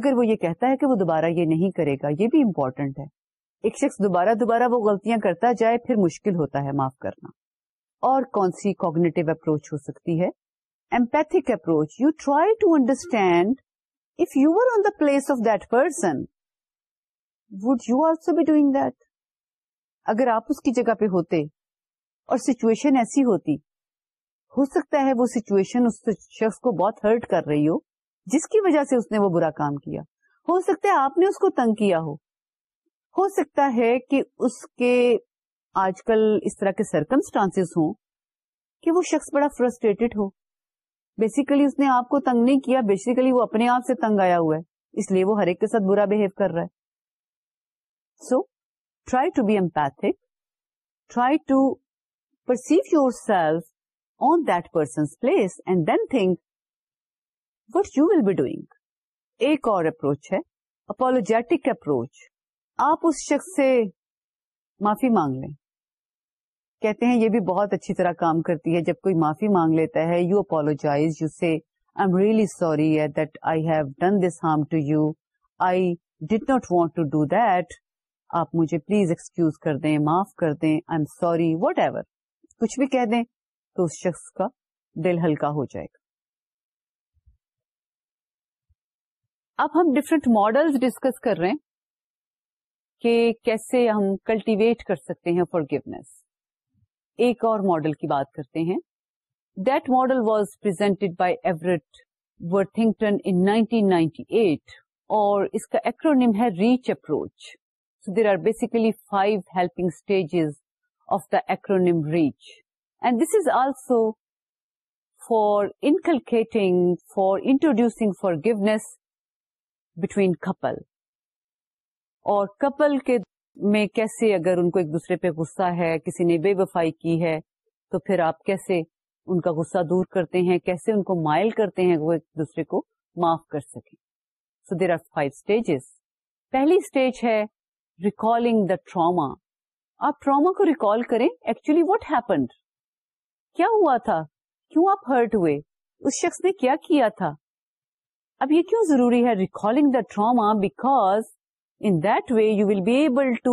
اگر وہ یہ کہتا ہے کہ وہ دوبارہ یہ نہیں کرے گا یہ بھی امپورٹنٹ ہے ایک شخص دوبارہ دوبارہ وہ غلطیاں کرتا جائے پھر مشکل ہوتا ہے معاف کرنا اور کون سی کوگنیٹو اپروچ ہو سکتی ہے empathic approach you try to understand if you are on the place of that person would you also be doing that اگر آپ اس کی جگہ پہ ہوتے اور سچویشن ایسی ہوتی ہو سکتا ہے وہ سچویشن اس شخص کو بہت ہرٹ کر رہی ہو جس کی وجہ سے اس نے وہ برا کام کیا ہو سکتا ہے آپ نے اس کو تنگ کیا ہو ہو سکتا ہے کہ اس کے آج کل اس طرح کے سرکمسٹانس ہوں کہ وہ شخص بڑا فرسٹریٹڈ ہو بیسیکلی اس نے آپ کو تنگ نہیں کیا بیسیکلی وہ اپنے آپ سے تنگ آیا ہوا ہے اس لیے وہ ہر ایک کے ساتھ برا بہیو کر رہا ہے so try to be empathic try to perceive yourself on that person place and then think what you will be doing ایک اور اپروچ ہے اپولوجیٹک اپروچ آپ اس شخص سے معافی مانگ لیں کہتے ہیں یہ بھی بہت اچھی طرح کام کرتی ہے جب کوئی معافی مانگ لیتا ہے you apologize you see I am really sorry that I have done this harm to you I did not want to do that آپ مجھے پلیز ایکسکیوز کر دیں معاف کر دیں I am sorry whatever کچھ بھی کہہ دیں تو اس شخص کا دل ہلکا ہو جائے گا اب ہم ڈفرنٹ ماڈل ڈسکس کر رہے ہیں کہ کیسے ہم کلٹیویٹ کر سکتے ہیں فار گیونیس ایک اور ماڈل کی بات کرتے ہیں that model was Worthington in nineteen ninety eight اور اس کا ہے REACH approach so there are basically five helping stages of the acronym REACH and this is also for inculcating for introducing forgiveness between couple اور couple کے میں کیسے اگر ان کو ایک دوسرے پہ غصہ ہے کسی نے بے وفائی کی ہے تو پھر آپ کیسے ان کا غصہ دور کرتے ہیں کیسے ان کو مائل کرتے ہیں وہ ایک دوسرے کو معاف کر سکیں so there are five stages پہلی اسٹیج ہے ریکالنگ دا ٹراما آپ ٹراما کو ریکال کریں ایکچولی واٹ ہیپنڈ کیا ہوا تھا کیوں آپ ہرٹ ہوئے اس شخص نے کیا کیا تھا اب یہ کیوں ضروری ہے recalling the trauma because be able to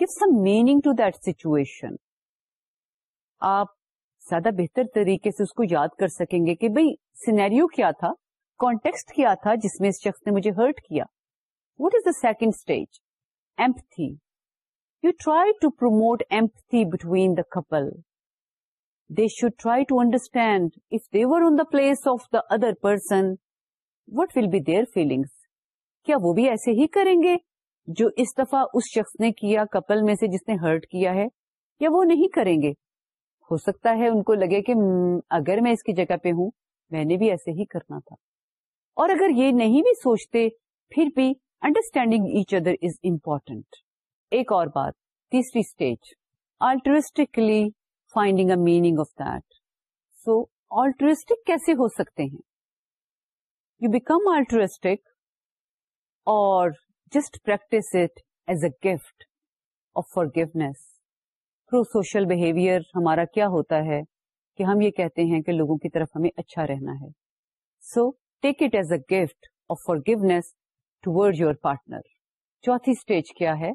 give some meaning to that situation آپ زیادہ بہتر طریقے سے اس کو یاد کر سکیں گے کہ بھائی سینیرو کیا تھا کانٹیکسٹ کیا تھا جس میں اس شخص نے مجھے ہرٹ کیا what is the second stage empathy you try to promote empathy between the couple they should try to understand if they were on the place of the other person what will be their feelings کیا وہ بھی ایسے ہی کریں گے جو اس دفعہ اس شخص نے کیا کپل میں سے جس نے ہرٹ کیا ہے یا وہ نہیں کریں گے ہو سکتا ہے ان کو لگے کہ اگر میں اس کی جگہ پہ ہوں میں نے بھی ایسے ہی کرنا تھا اور اگر یہ نہیں بھی سوچتے پھر بھی understanding each other is important ایک اور بات تیسری stage altruistically finding a meaning of that so altruistic کیسے ہو سکتے ہیں یو بیکم آلٹرسٹک اور just practice it as a gift of forgiveness prosocial behaviour ہمارا کیا ہوتا ہے کہ ہم یہ کہتے ہیں کہ لوگوں کی طرف ہمیں اچھا رہنا ہے so take it as a gift اور چوتھی اسٹیج کیا ہے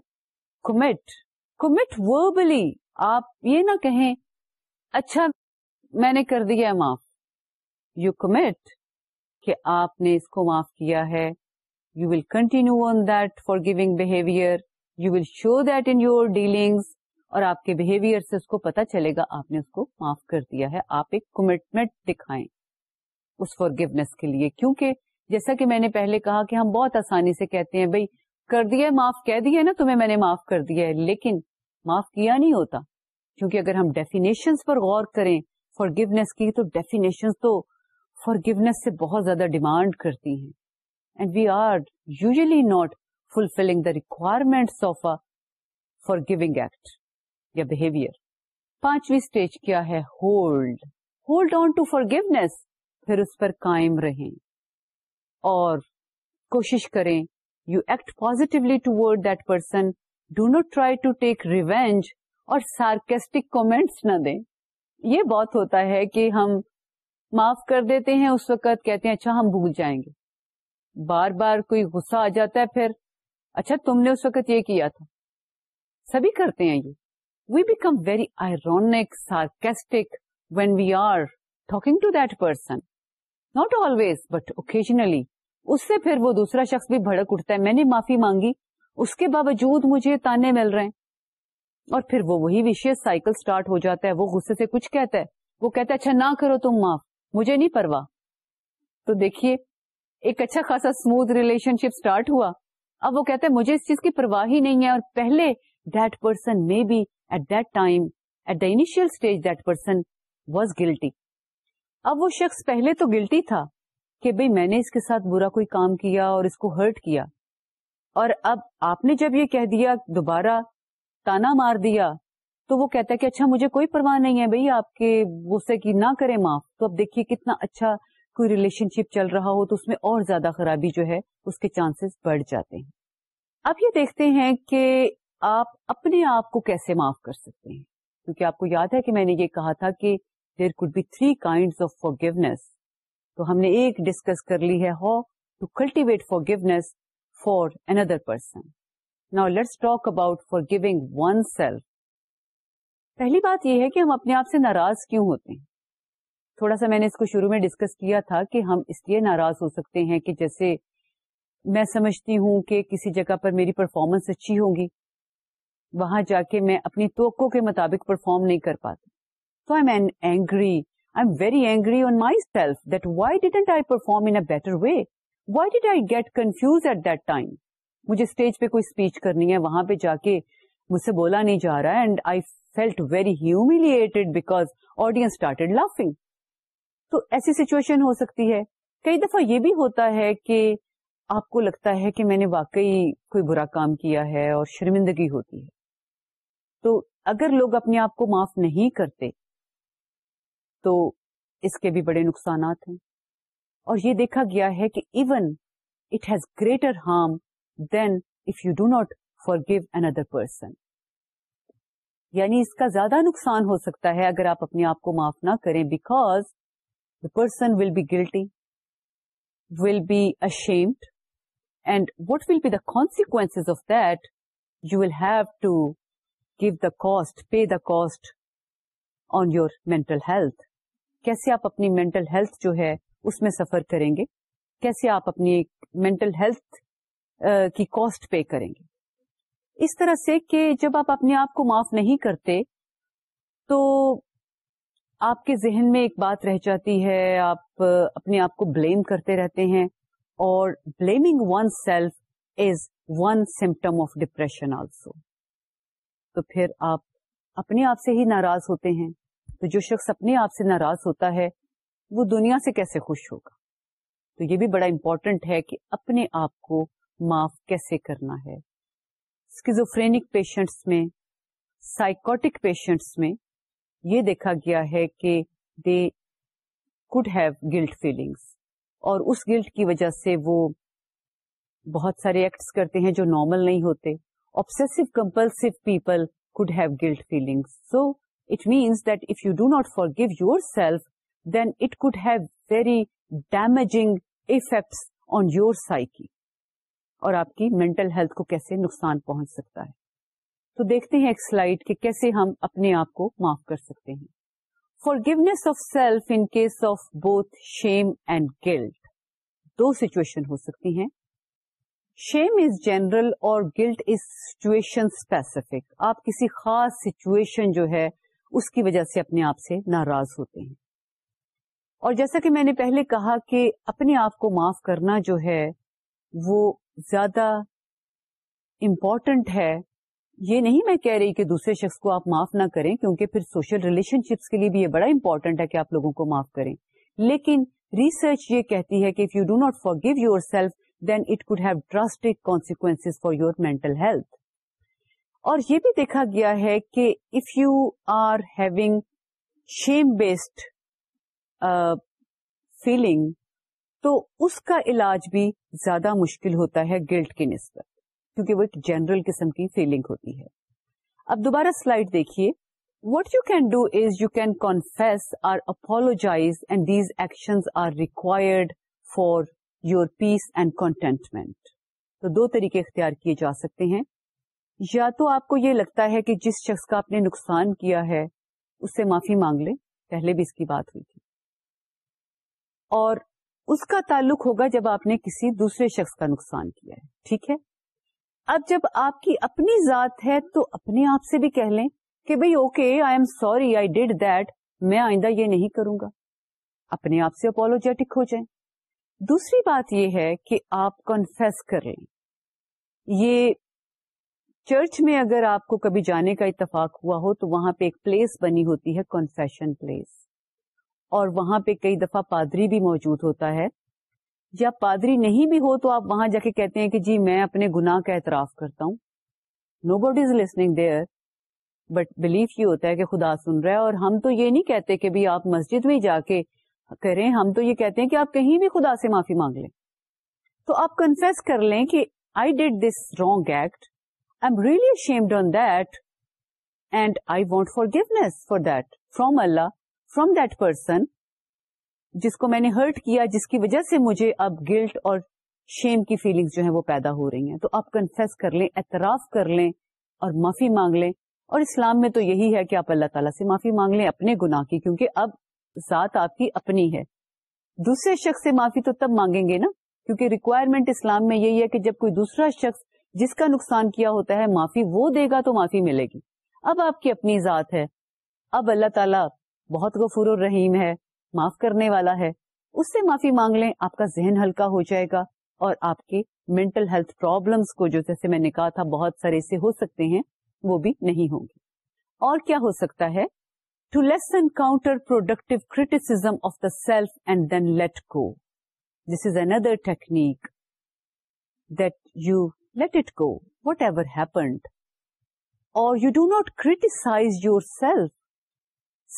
کومٹ کو مٹ وربلی آپ یہ نہ کہیں اچھا میں نے کر دیا ہے معاف یو کمیٹ کہ آپ نے اس کو معاف کیا ہے you will continue on that forgiving behaviour you show show that in your dealings اور آپ کے بہیویئر سے اس کو پتا چلے گا آپ نے اس کو معاف کر دیا ہے آپ ایک کمٹمنٹ دکھائیں اس فار گیونیس کے لیے کیونکہ جیسا کہ میں نے پہلے کہا کہ ہم بہت آسانی سے کہتے ہیں بھائی کر دیا ہے نا تمہیں میں نے معاف کر دیا ہے لیکن معاف کیا نہیں ہوتا کیونکہ اگر ہم ڈیفینیشن پر غور کریں فار کی تو ڈیفینیشن تو فار گیونیس سے بہت زیادہ ڈیمانڈ کرتی ہیں and we are usually not fulfilling the requirement of forgiving act یا بہیویئر پانچویں اسٹیج کیا ہے hold hold on to forgiveness پھر اس پر قائم رہیں اور کوشش کریں you act positively toward that person do not try to take revenge اور سارکیسٹک کامنٹس نہ دیں یہ بہت ہوتا ہے کہ ہم معاف کر دیتے ہیں اس وقت کہتے ہیں اچھا ہم بھول جائیں گے بار بار کوئی غصہ آ جاتا ہے پھر اچھا تم نے اس وقت یہ کیا تھا سبھی ہی کرتے ہیں یہ we we become very ironic sarcastic when are talking to that person not always but اس سے پھر وہ دوسرا شخص بھی بھڑک اٹھتا ہے میں نے معافی مانگی اس کے باوجود مجھے تانے مل رہے ہیں اور پھر وہ وہی وشی سائیکل اسٹارٹ ہو جاتا ہے وہ غصے سے کچھ کہتا ہے وہ کہتا ہے اچھا نہ کرو تم معاف مجھے نہیں پرواہ تو دیکھیے ایک اچھا خاصا اسموتھ ریلیشن شپ اسٹارٹ ہوا اب وہ کہتا ہے مجھے اس چیز کی پرواہ نہیں ہے اور پہلے that that that person person be at at time the initial stage was guilty اب وہ شخص پہلے تو گلٹی تھا کہ میں نے اس کے ساتھ برا کوئی کام کیا اور اس کو ہرٹ کیا اور اب آپ نے جب یہ کہہ دیا دوبارہ تانا مار دیا تو وہ کہتا ہے کہ اچھا مجھے کوئی پرواہ نہیں ہے بھائی آپ کے غصے کی نہ کرے معاف تو اب دیکھیے کتنا اچھا کوئی ریلیشن شپ چل رہا ہو تو اس میں اور زیادہ خرابی جو ہے اس کے چانسز بڑھ جاتے ہیں اب یہ دیکھتے ہیں کہ آپ اپنے آپ کو کیسے معاف کر سکتے ہیں کیونکہ آپ کو یاد ہے کہ میں نے یہ کہا تھا کہ there could be three kind of forgiveness تو ہم نے ایک ڈسکس کر لی ہے how to cultivate forgiveness for another person now let's talk about forgiving oneself پہلی بات یہ ہے کہ ہم اپنے آپ سے ناراض کیوں ہوتے ہیں تھوڑا سا میں نے اس کو شروع میں ڈسکس کیا تھا کہ ہم اس لیے ناراض ہو سکتے ہیں کہ جیسے میں سمجھتی ہوں کہ کسی جگہ پر میری پرفارمنس اچھی ہوگی وہاں جا کے میں اپنی توقع کے مطابق پرفارم نہیں کر پاتی so I angry I am very angry on myself that why why didn't I I perform in better way did get confused at that time مجھے اسٹیج پہ کوئی اسپیچ کرنی ہے وہاں پہ جا کے مجھ سے بولا نہیں جا رہا ہے تو ایسی سچویشن ہو سکتی ہے کئی دفعہ یہ بھی ہوتا ہے کہ آپ کو لگتا ہے کہ میں نے واقعی کوئی برا کام کیا ہے اور شرمندگی ہوتی ہے تو اگر لوگ اپنے آپ کو معاف نہیں کرتے تو اس کے بھی بڑے نقصانات ہیں اور یہ دیکھا گیا ہے کہ even it has greater harm than if you do not forgive another person یعنی اس کا زیادہ نقصان ہو سکتا ہے اگر آپ اپنے آپ کو معاف نہ کریں because person will be guilty will be to and what will pay of cost have to give the cost pay the cost on your ہے اس میں سفر کریں گے کیسے آپ اپنی مینٹل ہیلتھ کی کاسٹ پے کریں گے اس طرح سے کہ جب آپ اپنے آپ کو معاف نہیں کرتے تو آپ کے ذہن میں ایک بات رہ جاتی ہے آپ اپنے آپ کو بلیم کرتے رہتے ہیں اور blaming oneself is one symptom of depression also تو پھر آپ اپنے آپ سے ہی ناراض ہوتے ہیں تو جو شخص اپنے آپ سے ناراض ہوتا ہے وہ دنیا سے کیسے خوش ہوگا تو یہ بھی بڑا امپورٹنٹ ہے کہ اپنے آپ کو معاف کیسے کرنا ہے اسکیزوفرینک پیشنٹس میں سائیکوٹک پیشنٹس میں یہ دیکھا گیا ہے کہ they could have guilt feelings اور اس گلٹ کی وجہ سے وہ بہت سارے ایکٹس کرتے ہیں جو نارمل نہیں ہوتے obsessive compulsive people could have guilt feelings so it means that if you do not forgive yourself then it could have very damaging effects on your psyche اور آپ کی مینٹل ہیلتھ کو کیسے نقصان پہنچ سکتا ہے تو دیکھتے ہیں ایک سلائیڈ کہ کیسے ہم اپنے آپ کو معاف کر سکتے ہیں forgiveness of self in case of both shame and guilt do situation ہو سکتی ہیں شیم از جنرل اور گلٹ از سچویشن اسپیسیفک آپ کسی خاص سچویشن جو ہے اس کی وجہ سے اپنے آپ سے ناراض ہوتے ہیں اور جیسا کہ میں نے پہلے کہا کہ اپنے آپ کو معاف کرنا جو ہے وہ زیادہ امپورٹنٹ ہے یہ نہیں میں کہہ رہی کہ دوسرے شخص کو آپ معاف نہ کریں کیونکہ پھر سوشل ریلیشن شپس کے لیے بھی یہ بڑا امپورٹنٹ ہے کہ آپ لوگوں کو معاف کریں لیکن ریسرچ یہ کہتی ہے کہ if you do not forgive yourself then it could have drastic consequence for your mental health اور یہ بھی دیکھا گیا ہے کہ if you are having shame based feeling تو اس کا علاج بھی زیادہ مشکل ہوتا ہے گلٹ کی نسبت کیونکہ وہ ایک جنرل قسم کی فیلنگ ہوتی ہے اب دوبارہ سلائڈ دیکھیے what you can do is you can confess or apologise and these action are required for your peace and contentment تو دو طریقے اختیار کیے جا سکتے ہیں یا تو آپ کو یہ لگتا ہے کہ جس شخص کا آپ نے نقصان کیا ہے اس سے معافی مانگ لیں پہلے بھی اس کی بات ہوئی تھی اور اس کا تعلق ہوگا جب آپ نے کسی دوسرے شخص کا نقصان کیا ہے ٹھیک ہے اب جب آپ کی اپنی ذات ہے تو اپنے آپ سے بھی کہہ لیں کہ بھئی okay I am sorry I did that میں آئندہ یہ نہیں کروں گا اپنے آپ سے اپولوجیٹک ہو جائیں دوسری بات یہ ہے کہ آپ کنفیس کر لیں یہ چرچ میں اگر آپ کو کبھی جانے کا اتفاق ہوا ہو تو وہاں پہ ایک پلیس بنی ہوتی ہے کنفیشن پلیس اور وہاں پہ کئی دفعہ پادری بھی موجود ہوتا ہے یا پادری نہیں بھی ہو تو آپ وہاں جا کے کہتے ہیں کہ جی میں اپنے گنا کا اعتراف کرتا ہوں nobody is listening there but believe یہ ہوتا ہے کہ خدا سن رہا ہے اور ہم تو یہ نہیں کہتے کہ بھی آپ مسجد میں جا کے کریں ہم تو یہ کہتے ہیں کہ آپ کہیں بھی خدا سے معافی مانگ لیں تو آپ کنفیس کر لیں کہ I did this wrong act I am really shamed on that and I want forgiveness for that from Allah from that person جس کو میں نے ہرٹ کیا جس کی وجہ سے مجھے اب گلٹ اور شیم کی فیلنگ جو ہیں وہ پیدا ہو رہی ہیں تو آپ کنفیس کر لیں اعتراف کر لیں اور معافی مانگ لیں اور اسلام میں تو یہی ہے کہ آپ اللہ تعالیٰ سے معافی مانگ لیں اپنے گناہ کی کیونکہ اب ذات آپ کی اپنی ہے دوسرے شخص سے معافی تو تب مانگیں گے نا کیونکہ ریکوائرمنٹ اسلام میں یہی ہے کہ جب کوئی دوسرا شخص جس کا نقصان کیا ہوتا ہے معافی وہ دے گا تو معافی ملے گی اب آپ کی اپنی ذات ہے اب اللہ تعالیٰ بہت غفور الرحیم ہے معاف کرنے والا ہے اس سے معافی مانگ لیں آپ کا ذہن ہلکا ہو جائے گا اور آپ کے مینٹل ہیلتھ پرابلمس کو جو جیسے میں نے کہا تھا بہت سارے سے ہو سکتے ہیں وہ بھی نہیں ہوں گے اور کیا ہو سکتا ہے to less counterproductive criticism of the self and then let go this is another technique that you let it go whatever happened اور you do not criticise yourself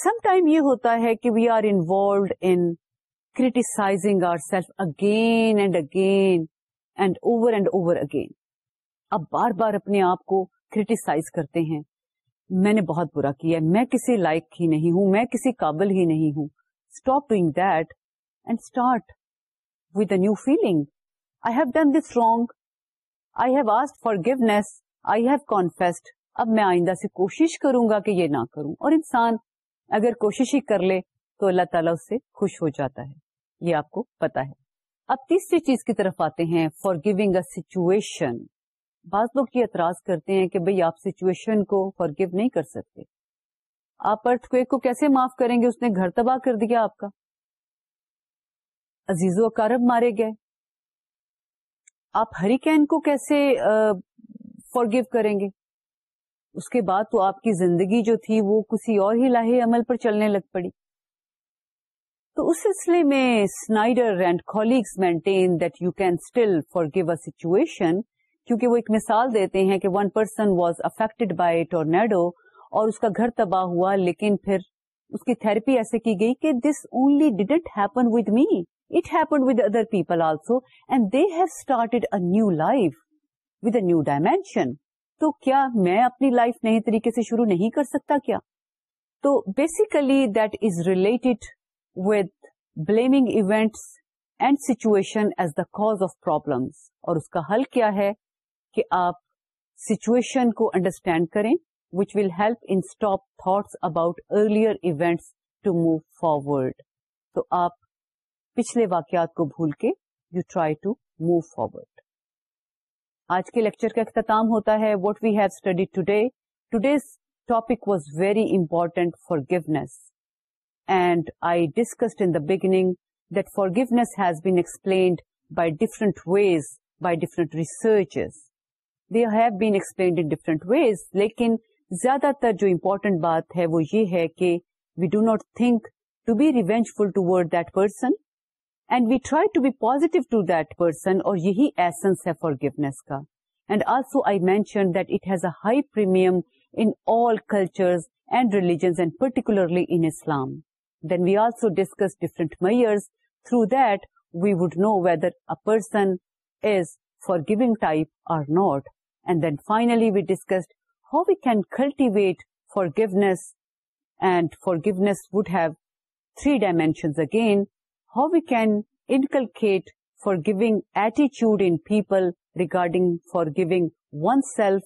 sometime یہ ہوتا ہے کہ we are involved in our self again and and and again again over over اب بار بار اپنے آپ کو کریٹیسائز کرتے ہیں میں نے بہت برا کیا میں کسی لائک ہی نہیں ہوں میں کسی قابل ہی نہیں ہوں stop doing that and start with a new feeling I have done this wrong I have as forgiveness I have confessed اب میں آئندہ سے کوشش کروں گا کہ یہ نہ کروں اور انسان اگر کوشش ہی کر لے تو اللہ تعالیٰ اس سے خوش ہو جاتا ہے یہ آپ کو پتا ہے اب تیسری چیز کی طرف آتے ہیں فار گیونگ اے سچویشن بعض لوگ یہ اعتراض کرتے ہیں کہ بھئی آپ سچویشن کو گیو نہیں کر سکتے آپ ارتھ کویک کو کیسے معاف کریں گے اس نے گھر تباہ کر دیا آپ کا عزیز و کارب مارے گئے آپ ہری کین کو کیسے فار گیو کریں گے اس کے بعد تو آپ کی زندگی جو تھی وہ کسی اور ہی لاہے عمل پر چلنے لگ پڑی تو اس سلسلے میں Snyder and colleagues maintain that you can still forgive a situation کیونکہ وہ ایک مثال دیتے ہیں کہ one person was affected by tornado اور اس کا گھر تباہ ہوا لیکن پھر اس کی تھراپی ایسے کی گئی کہ this only didn't happen with me it happened with other people also and they have started a new life with a new dimension تو کیا میں اپنی لائف نئے طریقے سے شروع نہیں کر سکتا کیا تو basically that is related with blaming events and situation as the cause of problem اور اس کا حل کیا ہے کہ آپ سچویشن کو انڈرسٹینڈ کریں which will help in stop thoughts about earlier events to move forward تو آپ پچھلے واقعات کو بھول کے you try to move forward آج کے لیکچر کا اختتام ہوتا ہے what we have study today today's topic was very important forgiveness and I discussed in the beginning that forgiveness has been explained by different ways by different research they have been explained in different ways لیکن زیادہ تر جو important بات ہے وہ یہ ہے کہ we do not think to be revengeful toward that person and we try to be positive to that person اور یہی ایسنس ہے گیونیس کا and also I mention has a high premium all then we know whether a giving type or not and then finally we discussed how we can cultivate forgiveness with have three dimensions again how can inculcate forgiving ایٹیچیوڈ in people regarding forgiving oneself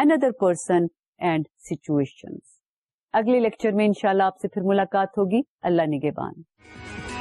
another person and situation اگلے lecture میں انشاءاللہ آپ سے پھر ملاقات ہوگی اللہ نگان